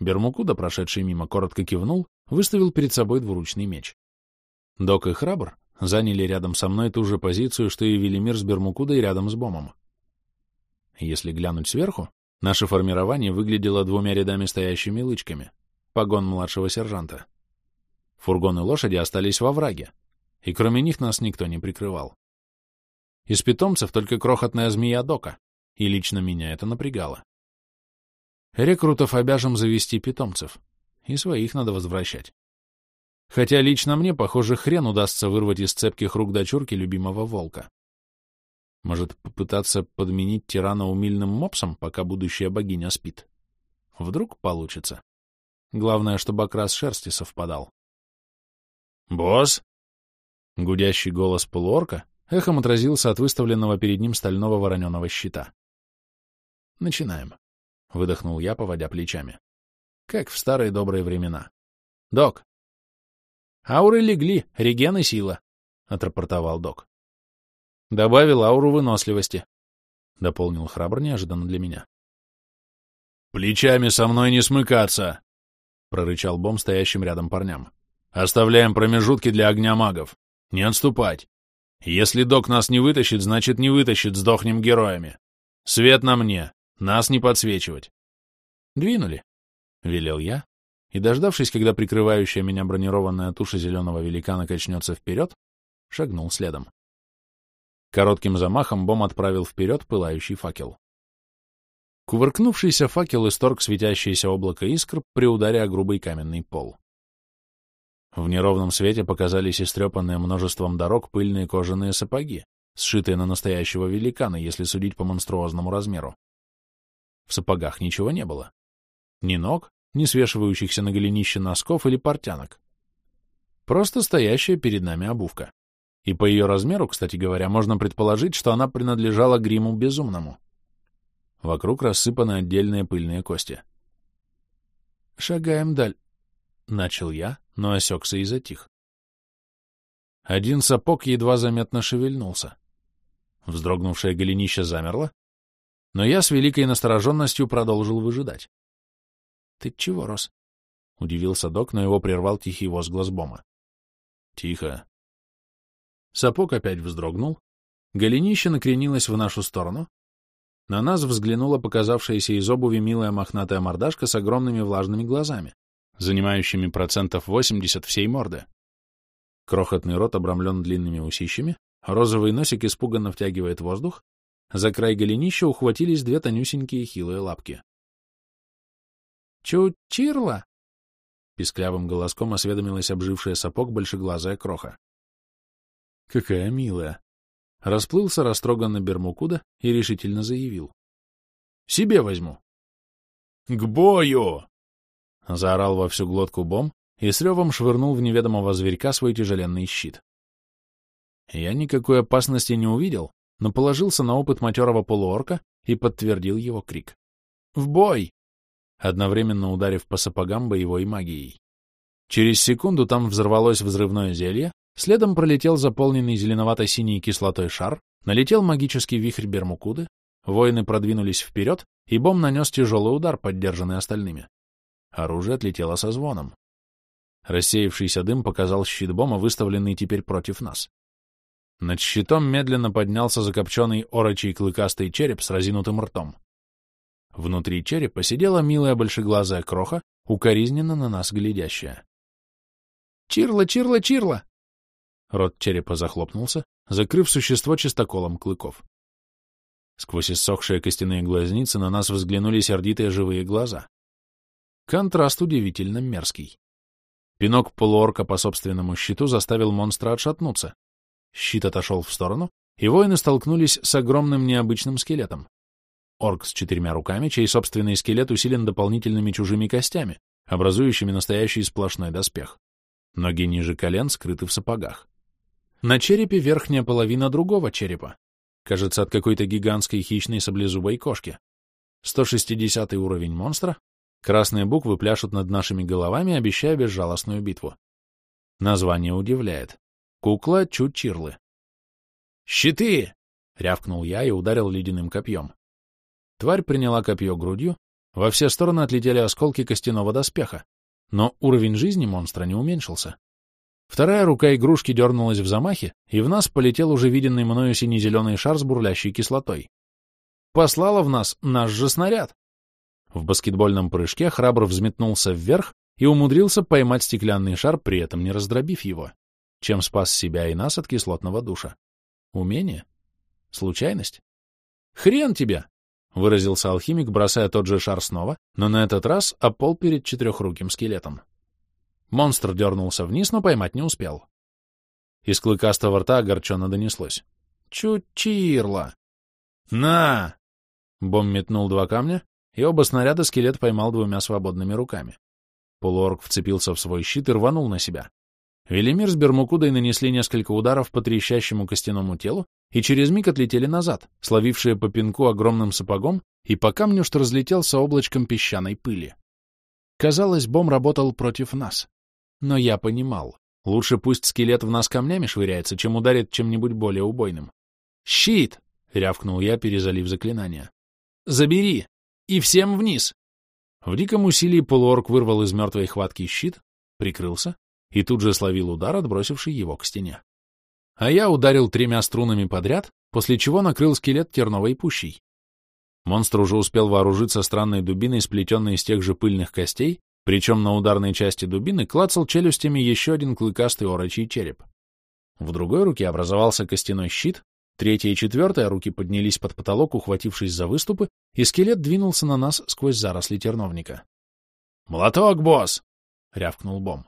Бермукуда, прошедший мимо, коротко кивнул, выставил перед собой двуручный меч. Док и Храбр заняли рядом со мной ту же позицию, что и Велимир с Бермукудой рядом с Бомом. Если глянуть сверху, наше формирование выглядело двумя рядами стоящими лычками, погон младшего сержанта. Фургон и лошади остались во враге, и кроме них нас никто не прикрывал. Из питомцев только крохотная змея Дока, и лично меня это напрягало. Рекрутов обяжем завести питомцев, и своих надо возвращать. Хотя лично мне, похоже, хрен удастся вырвать из цепких рук дочурки любимого волка. Может, попытаться подменить тирана умильным мопсом, пока будущая богиня спит? Вдруг получится. Главное, чтобы окрас шерсти совпадал. «Босс!» Гудящий голос полуорка эхом отразился от выставленного перед ним стального вороненого щита. «Начинаем», — выдохнул я, поводя плечами. «Как в старые добрые времена. Док!» «Ауры легли, реген и сила», — отрапортовал док. Добавил ауру выносливости. Дополнил храбр неожиданно для меня. «Плечами со мной не смыкаться!» — прорычал Бом стоящим рядом парням. «Оставляем промежутки для огня магов. Не отступать. Если док нас не вытащит, значит не вытащит, сдохнем героями. Свет на мне, нас не подсвечивать». «Двинули», — велел я, и, дождавшись, когда прикрывающая меня бронированная туша зеленого великана качнется вперед, шагнул следом. Коротким замахом Бом отправил вперед пылающий факел. Кувыркнувшийся факел исторг светящееся облако искр при ударе о грубый каменный пол. В неровном свете показались истрепанные множеством дорог пыльные кожаные сапоги, сшитые на настоящего великана, если судить по монструозному размеру. В сапогах ничего не было. Ни ног, ни свешивающихся на голенище носков или портянок. Просто стоящая перед нами обувка. И по ее размеру, кстати говоря, можно предположить, что она принадлежала гриму безумному. Вокруг рассыпаны отдельные пыльные кости. «Шагаем даль», — начал я, но осекся и затих. Один сапог едва заметно шевельнулся. Вздрогнувшее голенище замерло, но я с великой настороженностью продолжил выжидать. — Ты чего, Рос? — удивился док, но его прервал тихий возглас Бома. — Тихо. Сапог опять вздрогнул, голенище накренилось в нашу сторону, на нас взглянула показавшаяся из обуви милая мохнатая мордашка с огромными влажными глазами, занимающими процентов 80 всей морды. Крохотный рот обрамлен длинными усищами, розовый носик испуганно втягивает воздух, за край голенища ухватились две тонюсенькие хилые лапки. «Чучирла!» — писклявым голоском осведомилась обжившая сапог большеглазая кроха. «Какая милая!» Расплылся растроганно Бермукуда и решительно заявил. «Себе возьму!» «К бою!» — заорал во всю глотку Бом и с ревом швырнул в неведомого зверька свой тяжеленный щит. Я никакой опасности не увидел, но положился на опыт матерого полуорка и подтвердил его крик. «В бой!» одновременно ударив по сапогам боевой магией. Через секунду там взорвалось взрывное зелье, следом пролетел заполненный зеленовато-синей кислотой шар, налетел магический вихрь Бермукуды, воины продвинулись вперед, и бом нанес тяжелый удар, поддержанный остальными. Оружие отлетело со звоном. Рассеявшийся дым показал щит бома, выставленный теперь против нас. Над щитом медленно поднялся закопченный орочий клыкастый череп с разинутым ртом. Внутри черепа сидела милая большеглазая кроха, укоризненно на нас глядящая. «Чирла, чирла, чирла!» Рот черепа захлопнулся, закрыв существо чистоколом клыков. Сквозь иссохшие костяные глазницы на нас взглянули сердитые живые глаза. Контраст удивительно мерзкий. Пинок полуорка по собственному щиту заставил монстра отшатнуться. Щит отошел в сторону, и воины столкнулись с огромным необычным скелетом. Орк с четырьмя руками, чей собственный скелет усилен дополнительными чужими костями, образующими настоящий сплошной доспех. Ноги ниже колен скрыты в сапогах. На черепе верхняя половина другого черепа, кажется, от какой-то гигантской хищной саблезубой кошки. 160 уровень монстра, красные буквы пляшут над нашими головами, обещая безжалостную битву. Название удивляет. Кукла Чучирлы. «Щиты!» — рявкнул я и ударил ледяным копьем. Тварь приняла копье грудью, во все стороны отлетели осколки костяного доспеха, но уровень жизни монстра не уменьшился. Вторая рука игрушки дернулась в замахе, и в нас полетел уже виденный мною сине-зеленый шар с бурлящей кислотой. Послала в нас наш же снаряд. В баскетбольном прыжке храбр взметнулся вверх и умудрился поймать стеклянный шар, при этом не раздробив его чем спас себя и нас от кислотного душа. Умение? Случайность? Хрен тебе! — выразился алхимик, бросая тот же шар снова, но на этот раз о пол перед четырехруким скелетом. Монстр дернулся вниз, но поймать не успел. Из клыкастого рта огорченно донеслось. «Чучирла!» «На!» Бом метнул два камня, и оба снаряда скелет поймал двумя свободными руками. Полуорг вцепился в свой щит и рванул на себя. Велимир с Бермукудой нанесли несколько ударов по трещащему костяному телу и через миг отлетели назад, словившие по пинку огромным сапогом и по камню, что разлетелся облачком песчаной пыли. Казалось, бом работал против нас. Но я понимал, лучше пусть скелет в нас камнями швыряется, чем ударит чем-нибудь более убойным. «Щит!» — рявкнул я, перезалив заклинание. «Забери! И всем вниз!» В диком усилии полуорг вырвал из мертвой хватки щит, прикрылся и тут же словил удар, отбросивший его к стене. А я ударил тремя струнами подряд, после чего накрыл скелет терновой пущей. Монстр уже успел вооружиться странной дубиной, сплетенной из тех же пыльных костей, причем на ударной части дубины клацал челюстями еще один клыкастый орочий череп. В другой руке образовался костяной щит, третья и четвертая руки поднялись под потолок, ухватившись за выступы, и скелет двинулся на нас сквозь заросли терновника. «Молоток, босс!» — рявкнул Бом.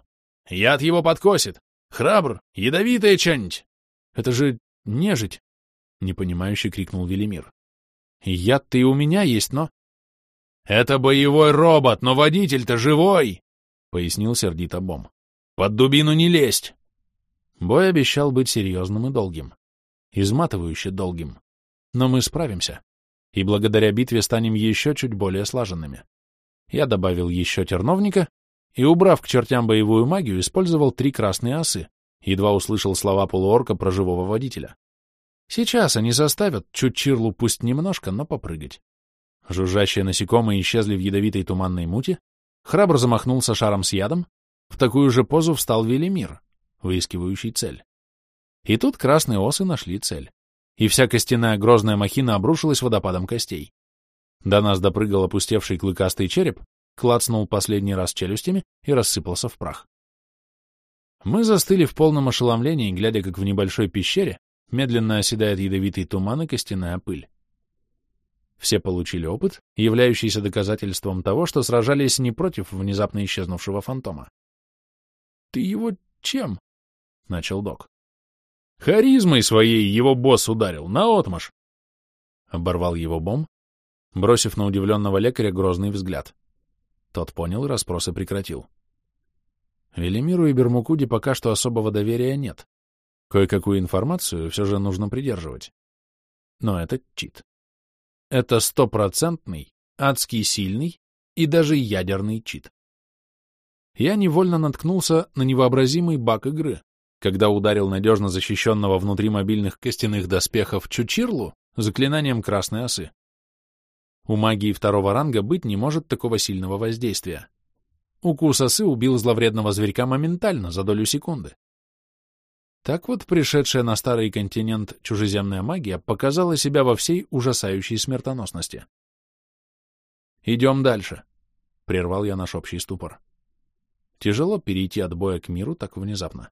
Яд его подкосит! Храбр! Ядовитое чё-нибудь!» «Это же нежить!» — непонимающе крикнул Велимир. «Яд-то и у меня есть, но...» «Это боевой робот, но водитель-то живой!» — пояснил сердито Бом. «Под дубину не лезть!» Бой обещал быть серьезным и долгим. Изматывающе долгим. Но мы справимся. И благодаря битве станем еще чуть более слаженными. Я добавил еще терновника и, убрав к чертям боевую магию, использовал три красные осы, едва услышал слова полуорка про живого водителя. Сейчас они заставят Чучирлу пусть немножко, но попрыгать. Жужжащие насекомые исчезли в ядовитой туманной муте, храбро замахнулся шаром с ядом, в такую же позу встал Велимир, выискивающий цель. И тут красные осы нашли цель. И вся костяная грозная махина обрушилась водопадом костей. До нас допрыгал опустевший клыкастый череп, клацнул последний раз челюстями и рассыпался в прах. Мы застыли в полном ошеломлении, глядя, как в небольшой пещере медленно оседает ядовитый туман и костяная пыль. Все получили опыт, являющийся доказательством того, что сражались не против внезапно исчезнувшего фантома. — Ты его чем? — начал док. — Харизмой своей его босс ударил, наотмашь! — оборвал его бом, бросив на удивленного лекаря грозный взгляд. Тот понял и расспросы прекратил. Велимиру и Бермукуде пока что особого доверия нет. Кое-какую информацию все же нужно придерживать. Но это чит. Это стопроцентный, адский сильный и даже ядерный чит. Я невольно наткнулся на невообразимый баг игры, когда ударил надежно защищенного внутри мобильных костяных доспехов Чучирлу заклинанием красной осы. У магии второго ранга быть не может такого сильного воздействия. Укус осы убил зловредного зверька моментально, за долю секунды. Так вот, пришедшая на старый континент чужеземная магия показала себя во всей ужасающей смертоносности. «Идем дальше», — прервал я наш общий ступор. Тяжело перейти от боя к миру так внезапно.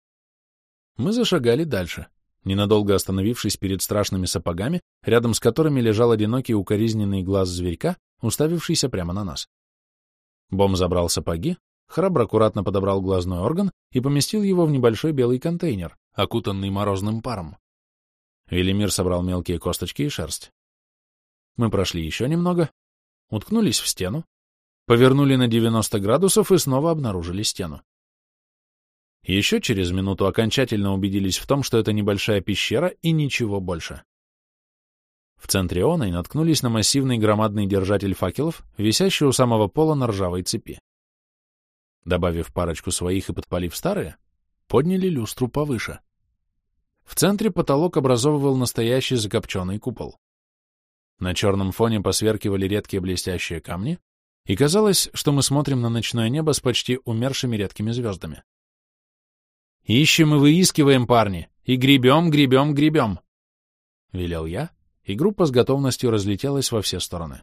Мы зашагали дальше, ненадолго остановившись перед страшными сапогами, рядом с которыми лежал одинокий укоризненный глаз зверька, уставившийся прямо на нас. Бом забрал сапоги, храбро аккуратно подобрал глазной орган и поместил его в небольшой белый контейнер, окутанный морозным паром. Велимир собрал мелкие косточки и шерсть. Мы прошли еще немного, уткнулись в стену, повернули на 90 градусов и снова обнаружили стену. Еще через минуту окончательно убедились в том, что это небольшая пещера и ничего больше. В центре оной наткнулись на массивный громадный держатель факелов, висящий у самого пола на ржавой цепи. Добавив парочку своих и подпалив старые, подняли люстру повыше. В центре потолок образовывал настоящий закопченный купол. На черном фоне посверкивали редкие блестящие камни, и казалось, что мы смотрим на ночное небо с почти умершими редкими звездами. «Ищем и выискиваем, парни, и гребем, гребем, гребем!» — велел я, и группа с готовностью разлетелась во все стороны.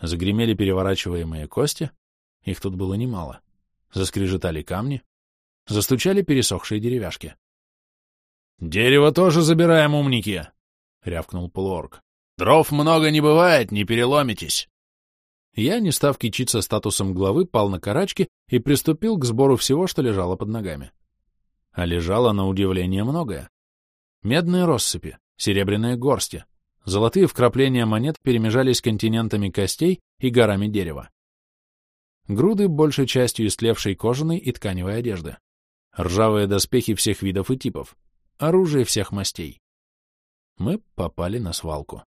Загремели переворачиваемые кости, их тут было немало. Заскрежетали камни, Застучали пересохшие деревяшки. «Дерево тоже забираем, умники!» — рявкнул полуорг. «Дров много не бывает, не переломитесь!» Я, не став кичиться статусом главы, пал на карачки и приступил к сбору всего, что лежало под ногами. А лежало, на удивление, многое. Медные россыпи, серебряные горсти, золотые вкрапления монет перемежались континентами костей и горами дерева. Груды, большей частью истлевшей кожаной и тканевой одежды. Ржавые доспехи всех видов и типов. Оружие всех мастей. Мы попали на свалку.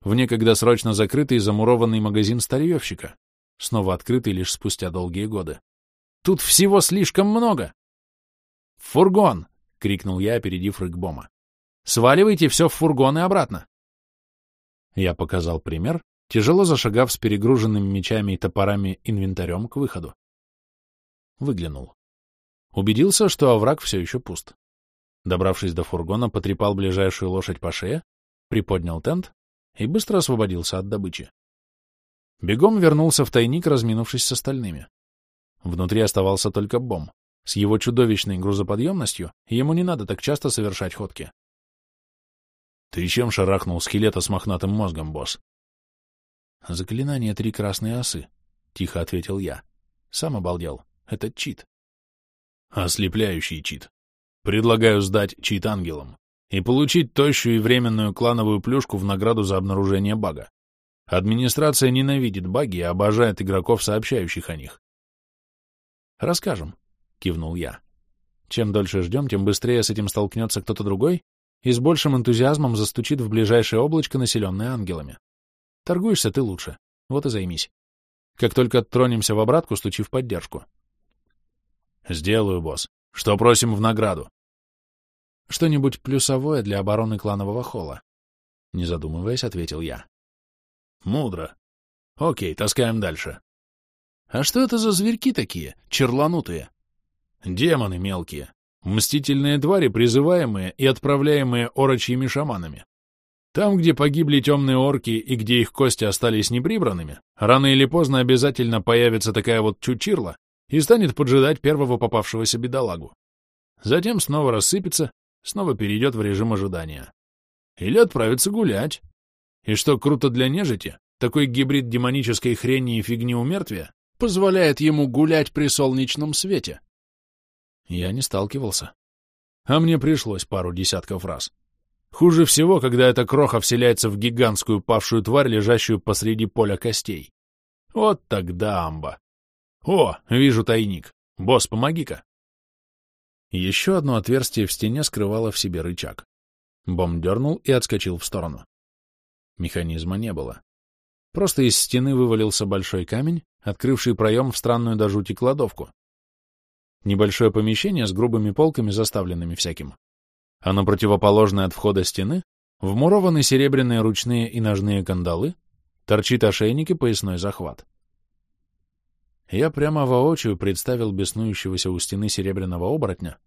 В некогда срочно закрытый замурованный магазин старьевщика, снова открытый лишь спустя долгие годы. Тут всего слишком много! «Фургон!» — крикнул я, опередив Рыкбома. «Сваливайте все в фургон и обратно!» Я показал пример, тяжело зашагав с перегруженными мечами и топорами инвентарем к выходу. Выглянул. Убедился, что овраг все еще пуст. Добравшись до фургона, потрепал ближайшую лошадь по шее, приподнял тент и быстро освободился от добычи. Бегом вернулся в тайник, разминувшись с остальными. Внутри оставался только Бом. С его чудовищной грузоподъемностью ему не надо так часто совершать ходки. — Ты чем шарахнул скелета с мохнатым мозгом, босс? — Заклинание «Три красные осы», — тихо ответил я. Сам обалдел. Это чит. Ослепляющий чит. Предлагаю сдать чит ангелам и получить тощую и временную клановую плюшку в награду за обнаружение бага. Администрация ненавидит баги и обожает игроков, сообщающих о них. «Расскажем», — кивнул я. «Чем дольше ждем, тем быстрее с этим столкнется кто-то другой и с большим энтузиазмом застучит в ближайшее облачко, населенное ангелами. Торгуешься ты лучше, вот и займись. Как только тронемся в обратку, стучи в поддержку». «Сделаю, босс. Что просим в награду?» Что-нибудь плюсовое для обороны кланового холла. Не задумываясь, ответил я. Мудро. Окей, таскаем дальше. А что это за зверьки такие, черланутые? Демоны мелкие. Мстительные твари, призываемые и отправляемые орочьими шаманами. Там, где погибли темные орки и где их кости остались неприбранными, рано или поздно обязательно появится такая вот чучирла и станет поджидать первого попавшегося бедолагу. Затем снова рассыпется, снова перейдет в режим ожидания. Или отправится гулять. И что круто для нежити, такой гибрид демонической хрени и фигни у мертвия позволяет ему гулять при солнечном свете. Я не сталкивался. А мне пришлось пару десятков раз. Хуже всего, когда эта кроха вселяется в гигантскую павшую тварь, лежащую посреди поля костей. Вот тогда амба. О, вижу тайник. Босс, помоги-ка. Еще одно отверстие в стене скрывало в себе рычаг. Бом дернул и отскочил в сторону. Механизма не было. Просто из стены вывалился большой камень, открывший проем в странную до жути кладовку. Небольшое помещение с грубыми полками, заставленными всяким. А на противоположной от входа стены вмурованы серебряные ручные и ножные кандалы, торчит ошейник и поясной захват. Я прямо воочию представил беснующегося у стены серебряного оборотня,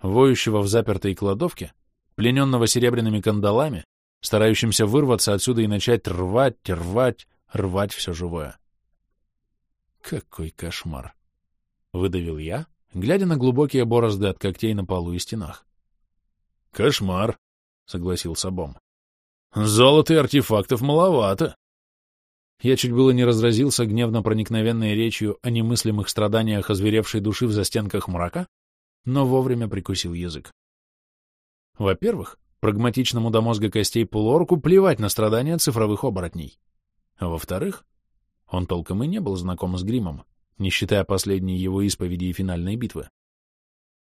воющего в запертой кладовке, плененного серебряными кандалами, старающимся вырваться отсюда и начать рвать, рвать, рвать все живое. Какой кошмар! — выдавил я, глядя на глубокие борозды от когтей на полу и стенах. — Кошмар, — согласился Бом. — Золота и артефактов маловато. Я чуть было не разразился гневно-проникновенной речью о немыслимых страданиях озверевшей души в застенках мрака, но вовремя прикусил язык. Во-первых, прагматичному до мозга костей полуорку плевать на страдания цифровых оборотней. А во-вторых, он толком и не был знаком с гримом, не считая последней его исповеди и финальной битвы.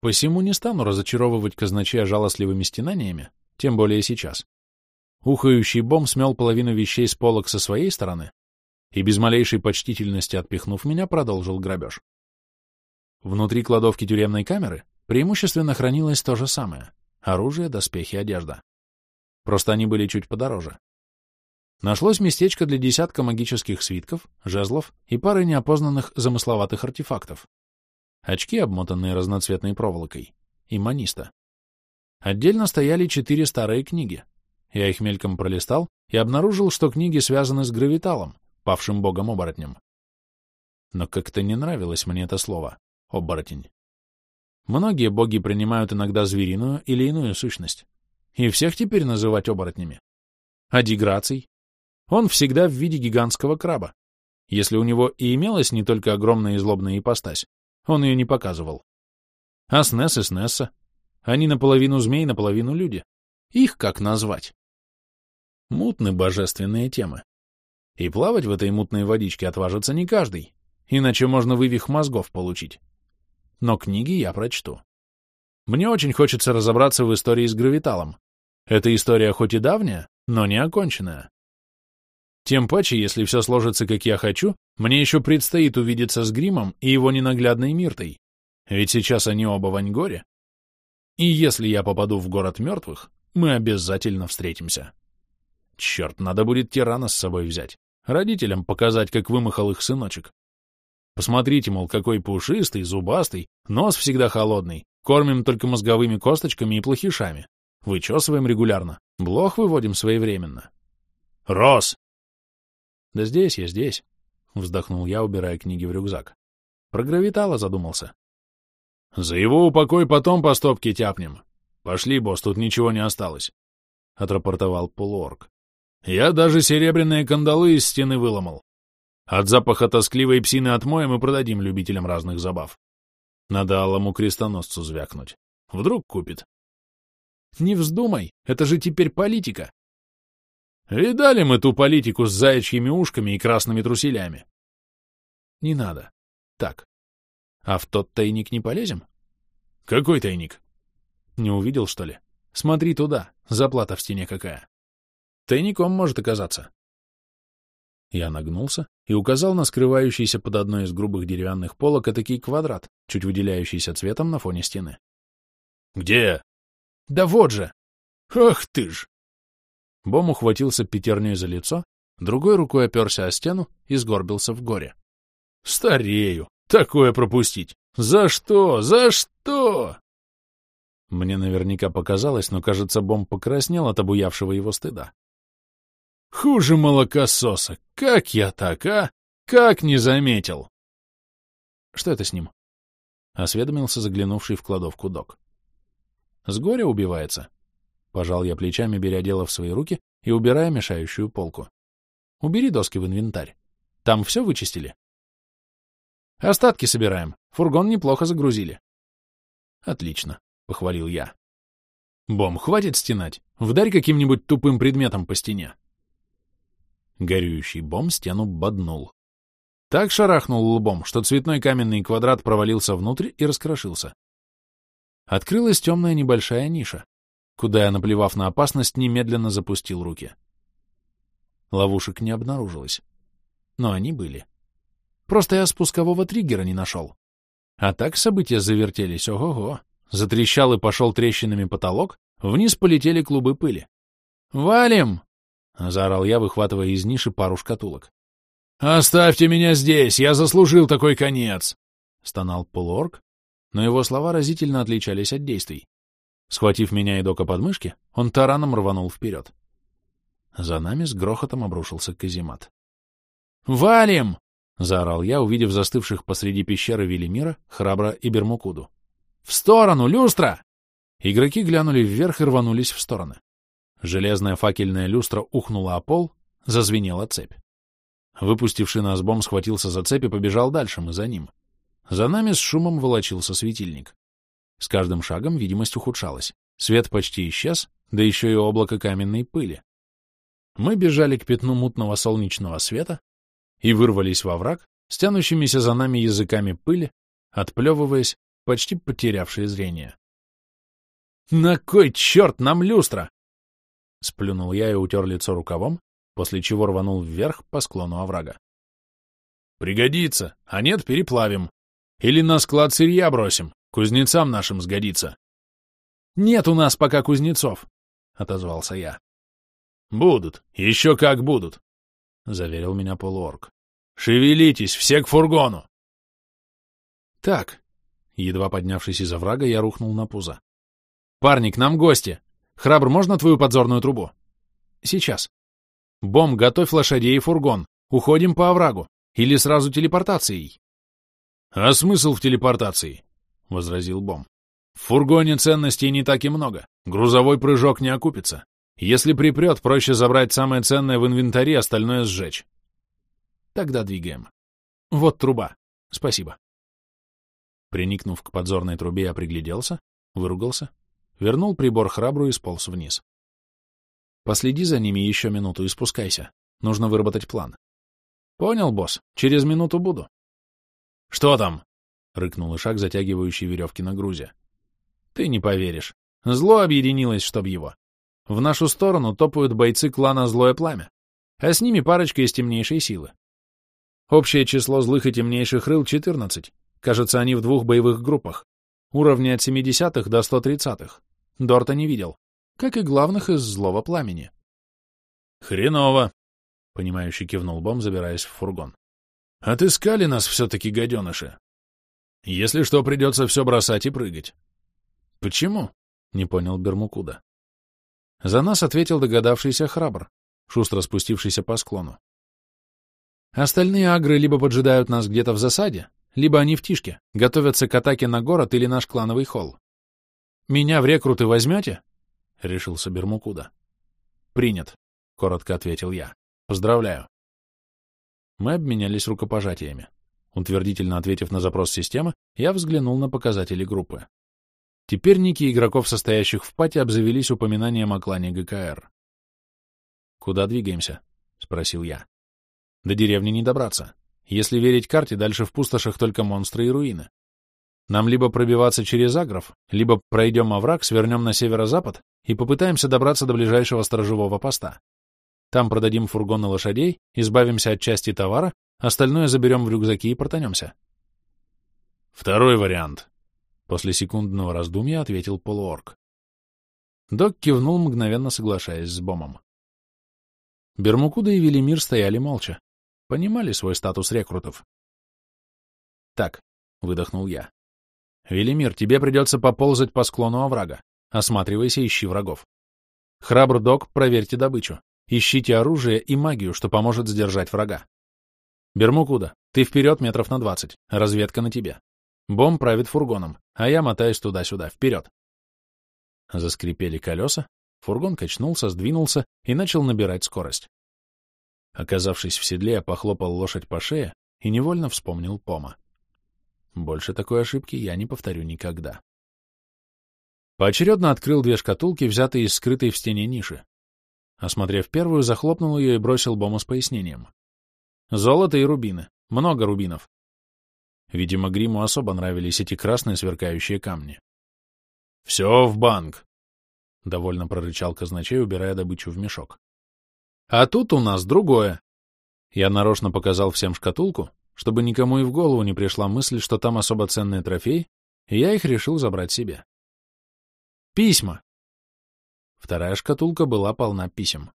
Посему не стану разочаровывать казначея жалостливыми стенаниями, тем более сейчас. Ухающий бом смел половину вещей с полок со своей стороны и без малейшей почтительности отпихнув меня, продолжил грабеж. Внутри кладовки тюремной камеры преимущественно хранилось то же самое — оружие, доспехи, одежда. Просто они были чуть подороже. Нашлось местечко для десятка магических свитков, жезлов и пары неопознанных замысловатых артефактов. Очки, обмотанные разноцветной проволокой, и маниста. Отдельно стояли четыре старые книги, я их мельком пролистал и обнаружил, что книги связаны с гравиталом, павшим богом-оборотнем. Но как-то не нравилось мне это слово — оборотень. Многие боги принимают иногда звериную или иную сущность. И всех теперь называть оборотнями. А Диграций? Он всегда в виде гигантского краба. Если у него и имелась не только огромная и злобная ипостась, он ее не показывал. А Снесс и Снесса? Они наполовину змей, наполовину люди. Их как назвать? Мутны божественные темы. И плавать в этой мутной водичке отважится не каждый, иначе можно вывих мозгов получить. Но книги я прочту. Мне очень хочется разобраться в истории с гравиталом. Эта история хоть и давняя, но не оконченная. Тем паче, если все сложится, как я хочу, мне еще предстоит увидеться с Гримом и его ненаглядной Миртой. Ведь сейчас они оба в Аньгоре. И если я попаду в город мертвых, мы обязательно встретимся. Черт, надо будет тирана с собой взять. Родителям показать, как вымахал их сыночек. Посмотрите, мол, какой пушистый, зубастый, нос всегда холодный, кормим только мозговыми косточками и плохишами. Вычесываем регулярно, блох выводим своевременно. Рос! Да здесь я, здесь, вздохнул я, убирая книги в рюкзак. Про гравитала задумался. За его упокой потом по стопке тяпнем. Пошли, босс, тут ничего не осталось, — отрапортовал полуорг. Я даже серебряные кандалы из стены выломал. От запаха тоскливой псины отмоем и продадим любителям разных забав. Надо алому крестоносцу звякнуть. Вдруг купит. Не вздумай, это же теперь политика. Видали мы ту политику с заячьими ушками и красными труселями? Не надо. Так. А в тот тайник не полезем? Какой тайник? Не увидел, что ли? Смотри туда, заплата в стене какая. Тайником может оказаться. Я нагнулся и указал на скрывающийся под одной из грубых деревянных полок этакий квадрат, чуть выделяющийся цветом на фоне стены. «Где?» «Да вот же!» «Ах ты ж!» Бом ухватился пятерней за лицо, другой рукой оперся о стену и сгорбился в горе. «Старею! Такое пропустить! За что? За что?» Мне наверняка показалось, но, кажется, Бом покраснел от обуявшего его стыда. Хуже молокососа. Как я так, а? Как не заметил? Что это с ним? Осведомился заглянувший в кладовку док. С горя убивается. Пожал я плечами, беря дело в свои руки и убирая мешающую полку. Убери доски в инвентарь. Там все вычистили? Остатки собираем. Фургон неплохо загрузили. Отлично, похвалил я. Бом, хватит стенать. Вдарь каким-нибудь тупым предметом по стене. Горюющий бом стену боднул. Так шарахнул лбом, что цветной каменный квадрат провалился внутрь и раскрошился. Открылась темная небольшая ниша, куда я, наплевав на опасность, немедленно запустил руки. Ловушек не обнаружилось. Но они были. Просто я спускового триггера не нашел. А так события завертелись, ого-го. Затрещал и пошел трещинами потолок, вниз полетели клубы пыли. «Валим!» — заорал я, выхватывая из ниши пару шкатулок. «Оставьте меня здесь! Я заслужил такой конец!» — стонал полуорг, но его слова разительно отличались от действий. Схватив меня и Дока под мышки, он тараном рванул вперед. За нами с грохотом обрушился каземат. «Валим!» — заорал я, увидев застывших посреди пещеры Велимира, Храбра и Бермукуду. «В сторону, люстра!» Игроки глянули вверх и рванулись в стороны. Железная факельная люстра ухнула о пол, зазвенела цепь. Выпустивший нас бомб схватился за цепь и побежал дальше, мы за ним. За нами с шумом волочился светильник. С каждым шагом видимость ухудшалась. Свет почти исчез, да еще и облако каменной пыли. Мы бежали к пятну мутного солнечного света и вырвались во враг, стянущимися за нами языками пыли, отплевываясь, почти потерявшие зрение. «На кой черт нам люстра?» Сплюнул я и утер лицо рукавом, после чего рванул вверх по склону оврага. «Пригодится, а нет, переплавим. Или на склад сырья бросим, кузнецам нашим сгодится». «Нет у нас пока кузнецов», — отозвался я. «Будут, еще как будут», — заверил меня полуорг. «Шевелитесь, все к фургону!» «Так», — едва поднявшись из оврага, я рухнул на пузо. «Парни, к нам гости! Храбр, можно твою подзорную трубу? Сейчас. Бом, готовь лошадей и фургон. Уходим по оврагу. Или сразу телепортацией? А смысл в телепортации? — возразил Бом. В фургоне ценностей не так и много. Грузовой прыжок не окупится. Если припрет, проще забрать самое ценное в инвентаре, остальное сжечь. Тогда двигаем. Вот труба. Спасибо. Приникнув к подзорной трубе, я пригляделся, выругался Вернул прибор храбру и сполз вниз. Последи за ними еще минуту и спускайся. Нужно выработать план. Понял, босс. Через минуту буду. Что там? Рыкнул Ишак, затягивающий веревки на грузе. Ты не поверишь. Зло объединилось, чтоб его. В нашу сторону топают бойцы клана Злое Пламя, а с ними парочка из темнейшей силы. Общее число злых и темнейших рыл — 14. Кажется, они в двух боевых группах. Уровни от 70-х до 130-х. Дорта не видел. Как и главных из злого пламени. «Хреново!» — понимающий кивнул Бом, забираясь в фургон. «Отыскали нас все-таки гаденыши. Если что, придется все бросать и прыгать». «Почему?» — не понял Бермукуда. За нас ответил догадавшийся храбр, шустро спустившийся по склону. Остальные агры либо поджидают нас где-то в засаде, либо они в тишке, готовятся к атаке на город или наш клановый холл. «Меня в рекруты возьмете?» — решился Бермукуда. «Принят», — коротко ответил я. «Поздравляю». Мы обменялись рукопожатиями. Утвердительно ответив на запрос системы, я взглянул на показатели группы. Теперь ники игроков, состоящих в пати, обзавелись упоминанием о клане ГКР. «Куда двигаемся?» — спросил я. «До деревни не добраться. Если верить карте, дальше в пустошах только монстры и руины. Нам либо пробиваться через Агров, либо пройдем овраг, свернем на северо-запад и попытаемся добраться до ближайшего сторожевого поста. Там продадим фургон и лошадей, избавимся от части товара, остальное заберем в рюкзаки и портанемся. Второй вариант. После секундного раздумья ответил полуорг. Док кивнул, мгновенно соглашаясь с Бомом. Бермукуда и Велимир стояли молча. Понимали свой статус рекрутов. «Так», — выдохнул я. «Велимир, тебе придется поползать по склону оврага. Осматривайся, ищи врагов. Храбр док, проверьте добычу. Ищите оружие и магию, что поможет сдержать врага. Бермукуда, ты вперед метров на двадцать. Разведка на тебе. Бом правит фургоном, а я мотаюсь туда-сюда, вперед. Заскрипели колеса, фургон качнулся, сдвинулся и начал набирать скорость. Оказавшись в седле, я похлопал лошадь по шее и невольно вспомнил Пома. Больше такой ошибки я не повторю никогда. Поочередно открыл две шкатулки, взятые из скрытой в стене ниши. Осмотрев первую, захлопнул ее и бросил Бома с пояснением. Золото и рубины. Много рубинов. Видимо, Гриму особо нравились эти красные сверкающие камни. «Все в банк!» — довольно прорычал казначей, убирая добычу в мешок. «А тут у нас другое!» Я нарочно показал всем шкатулку, чтобы никому и в голову не пришла мысль, что там особо ценные трофеи, и я их решил забрать себе. Письма. Вторая шкатулка была полна писем.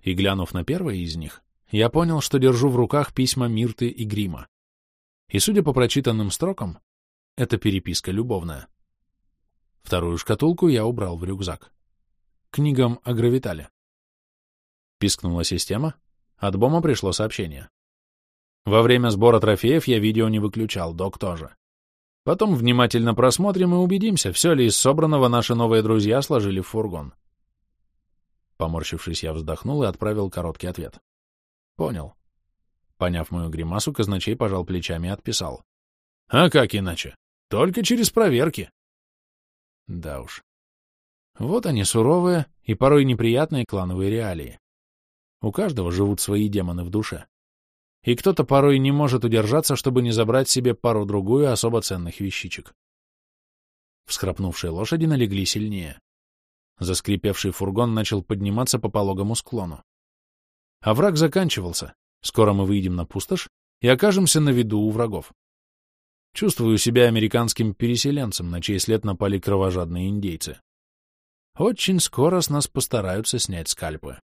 И глянув на первое из них, я понял, что держу в руках письма Мирты и Грима. И, судя по прочитанным строкам, это переписка любовная. Вторую шкатулку я убрал в рюкзак. Книгам о гравитале. Пискнула система. От Бома пришло сообщение. Во время сбора трофеев я видео не выключал, док тоже. Потом внимательно просмотрим и убедимся, все ли из собранного наши новые друзья сложили в фургон. Поморщившись, я вздохнул и отправил короткий ответ. Понял. Поняв мою гримасу, казначей пожал плечами и отписал. А как иначе? Только через проверки. Да уж. Вот они суровые и порой неприятные клановые реалии. У каждого живут свои демоны в душе и кто-то порой не может удержаться, чтобы не забрать себе пару-другую особо ценных вещичек. Всхрапнувшие лошади налегли сильнее. Заскрипевший фургон начал подниматься по пологому склону. А враг заканчивался. Скоро мы выйдем на пустошь и окажемся на виду у врагов. Чувствую себя американским переселенцем, на чей след напали кровожадные индейцы. Очень скоро с нас постараются снять скальпы.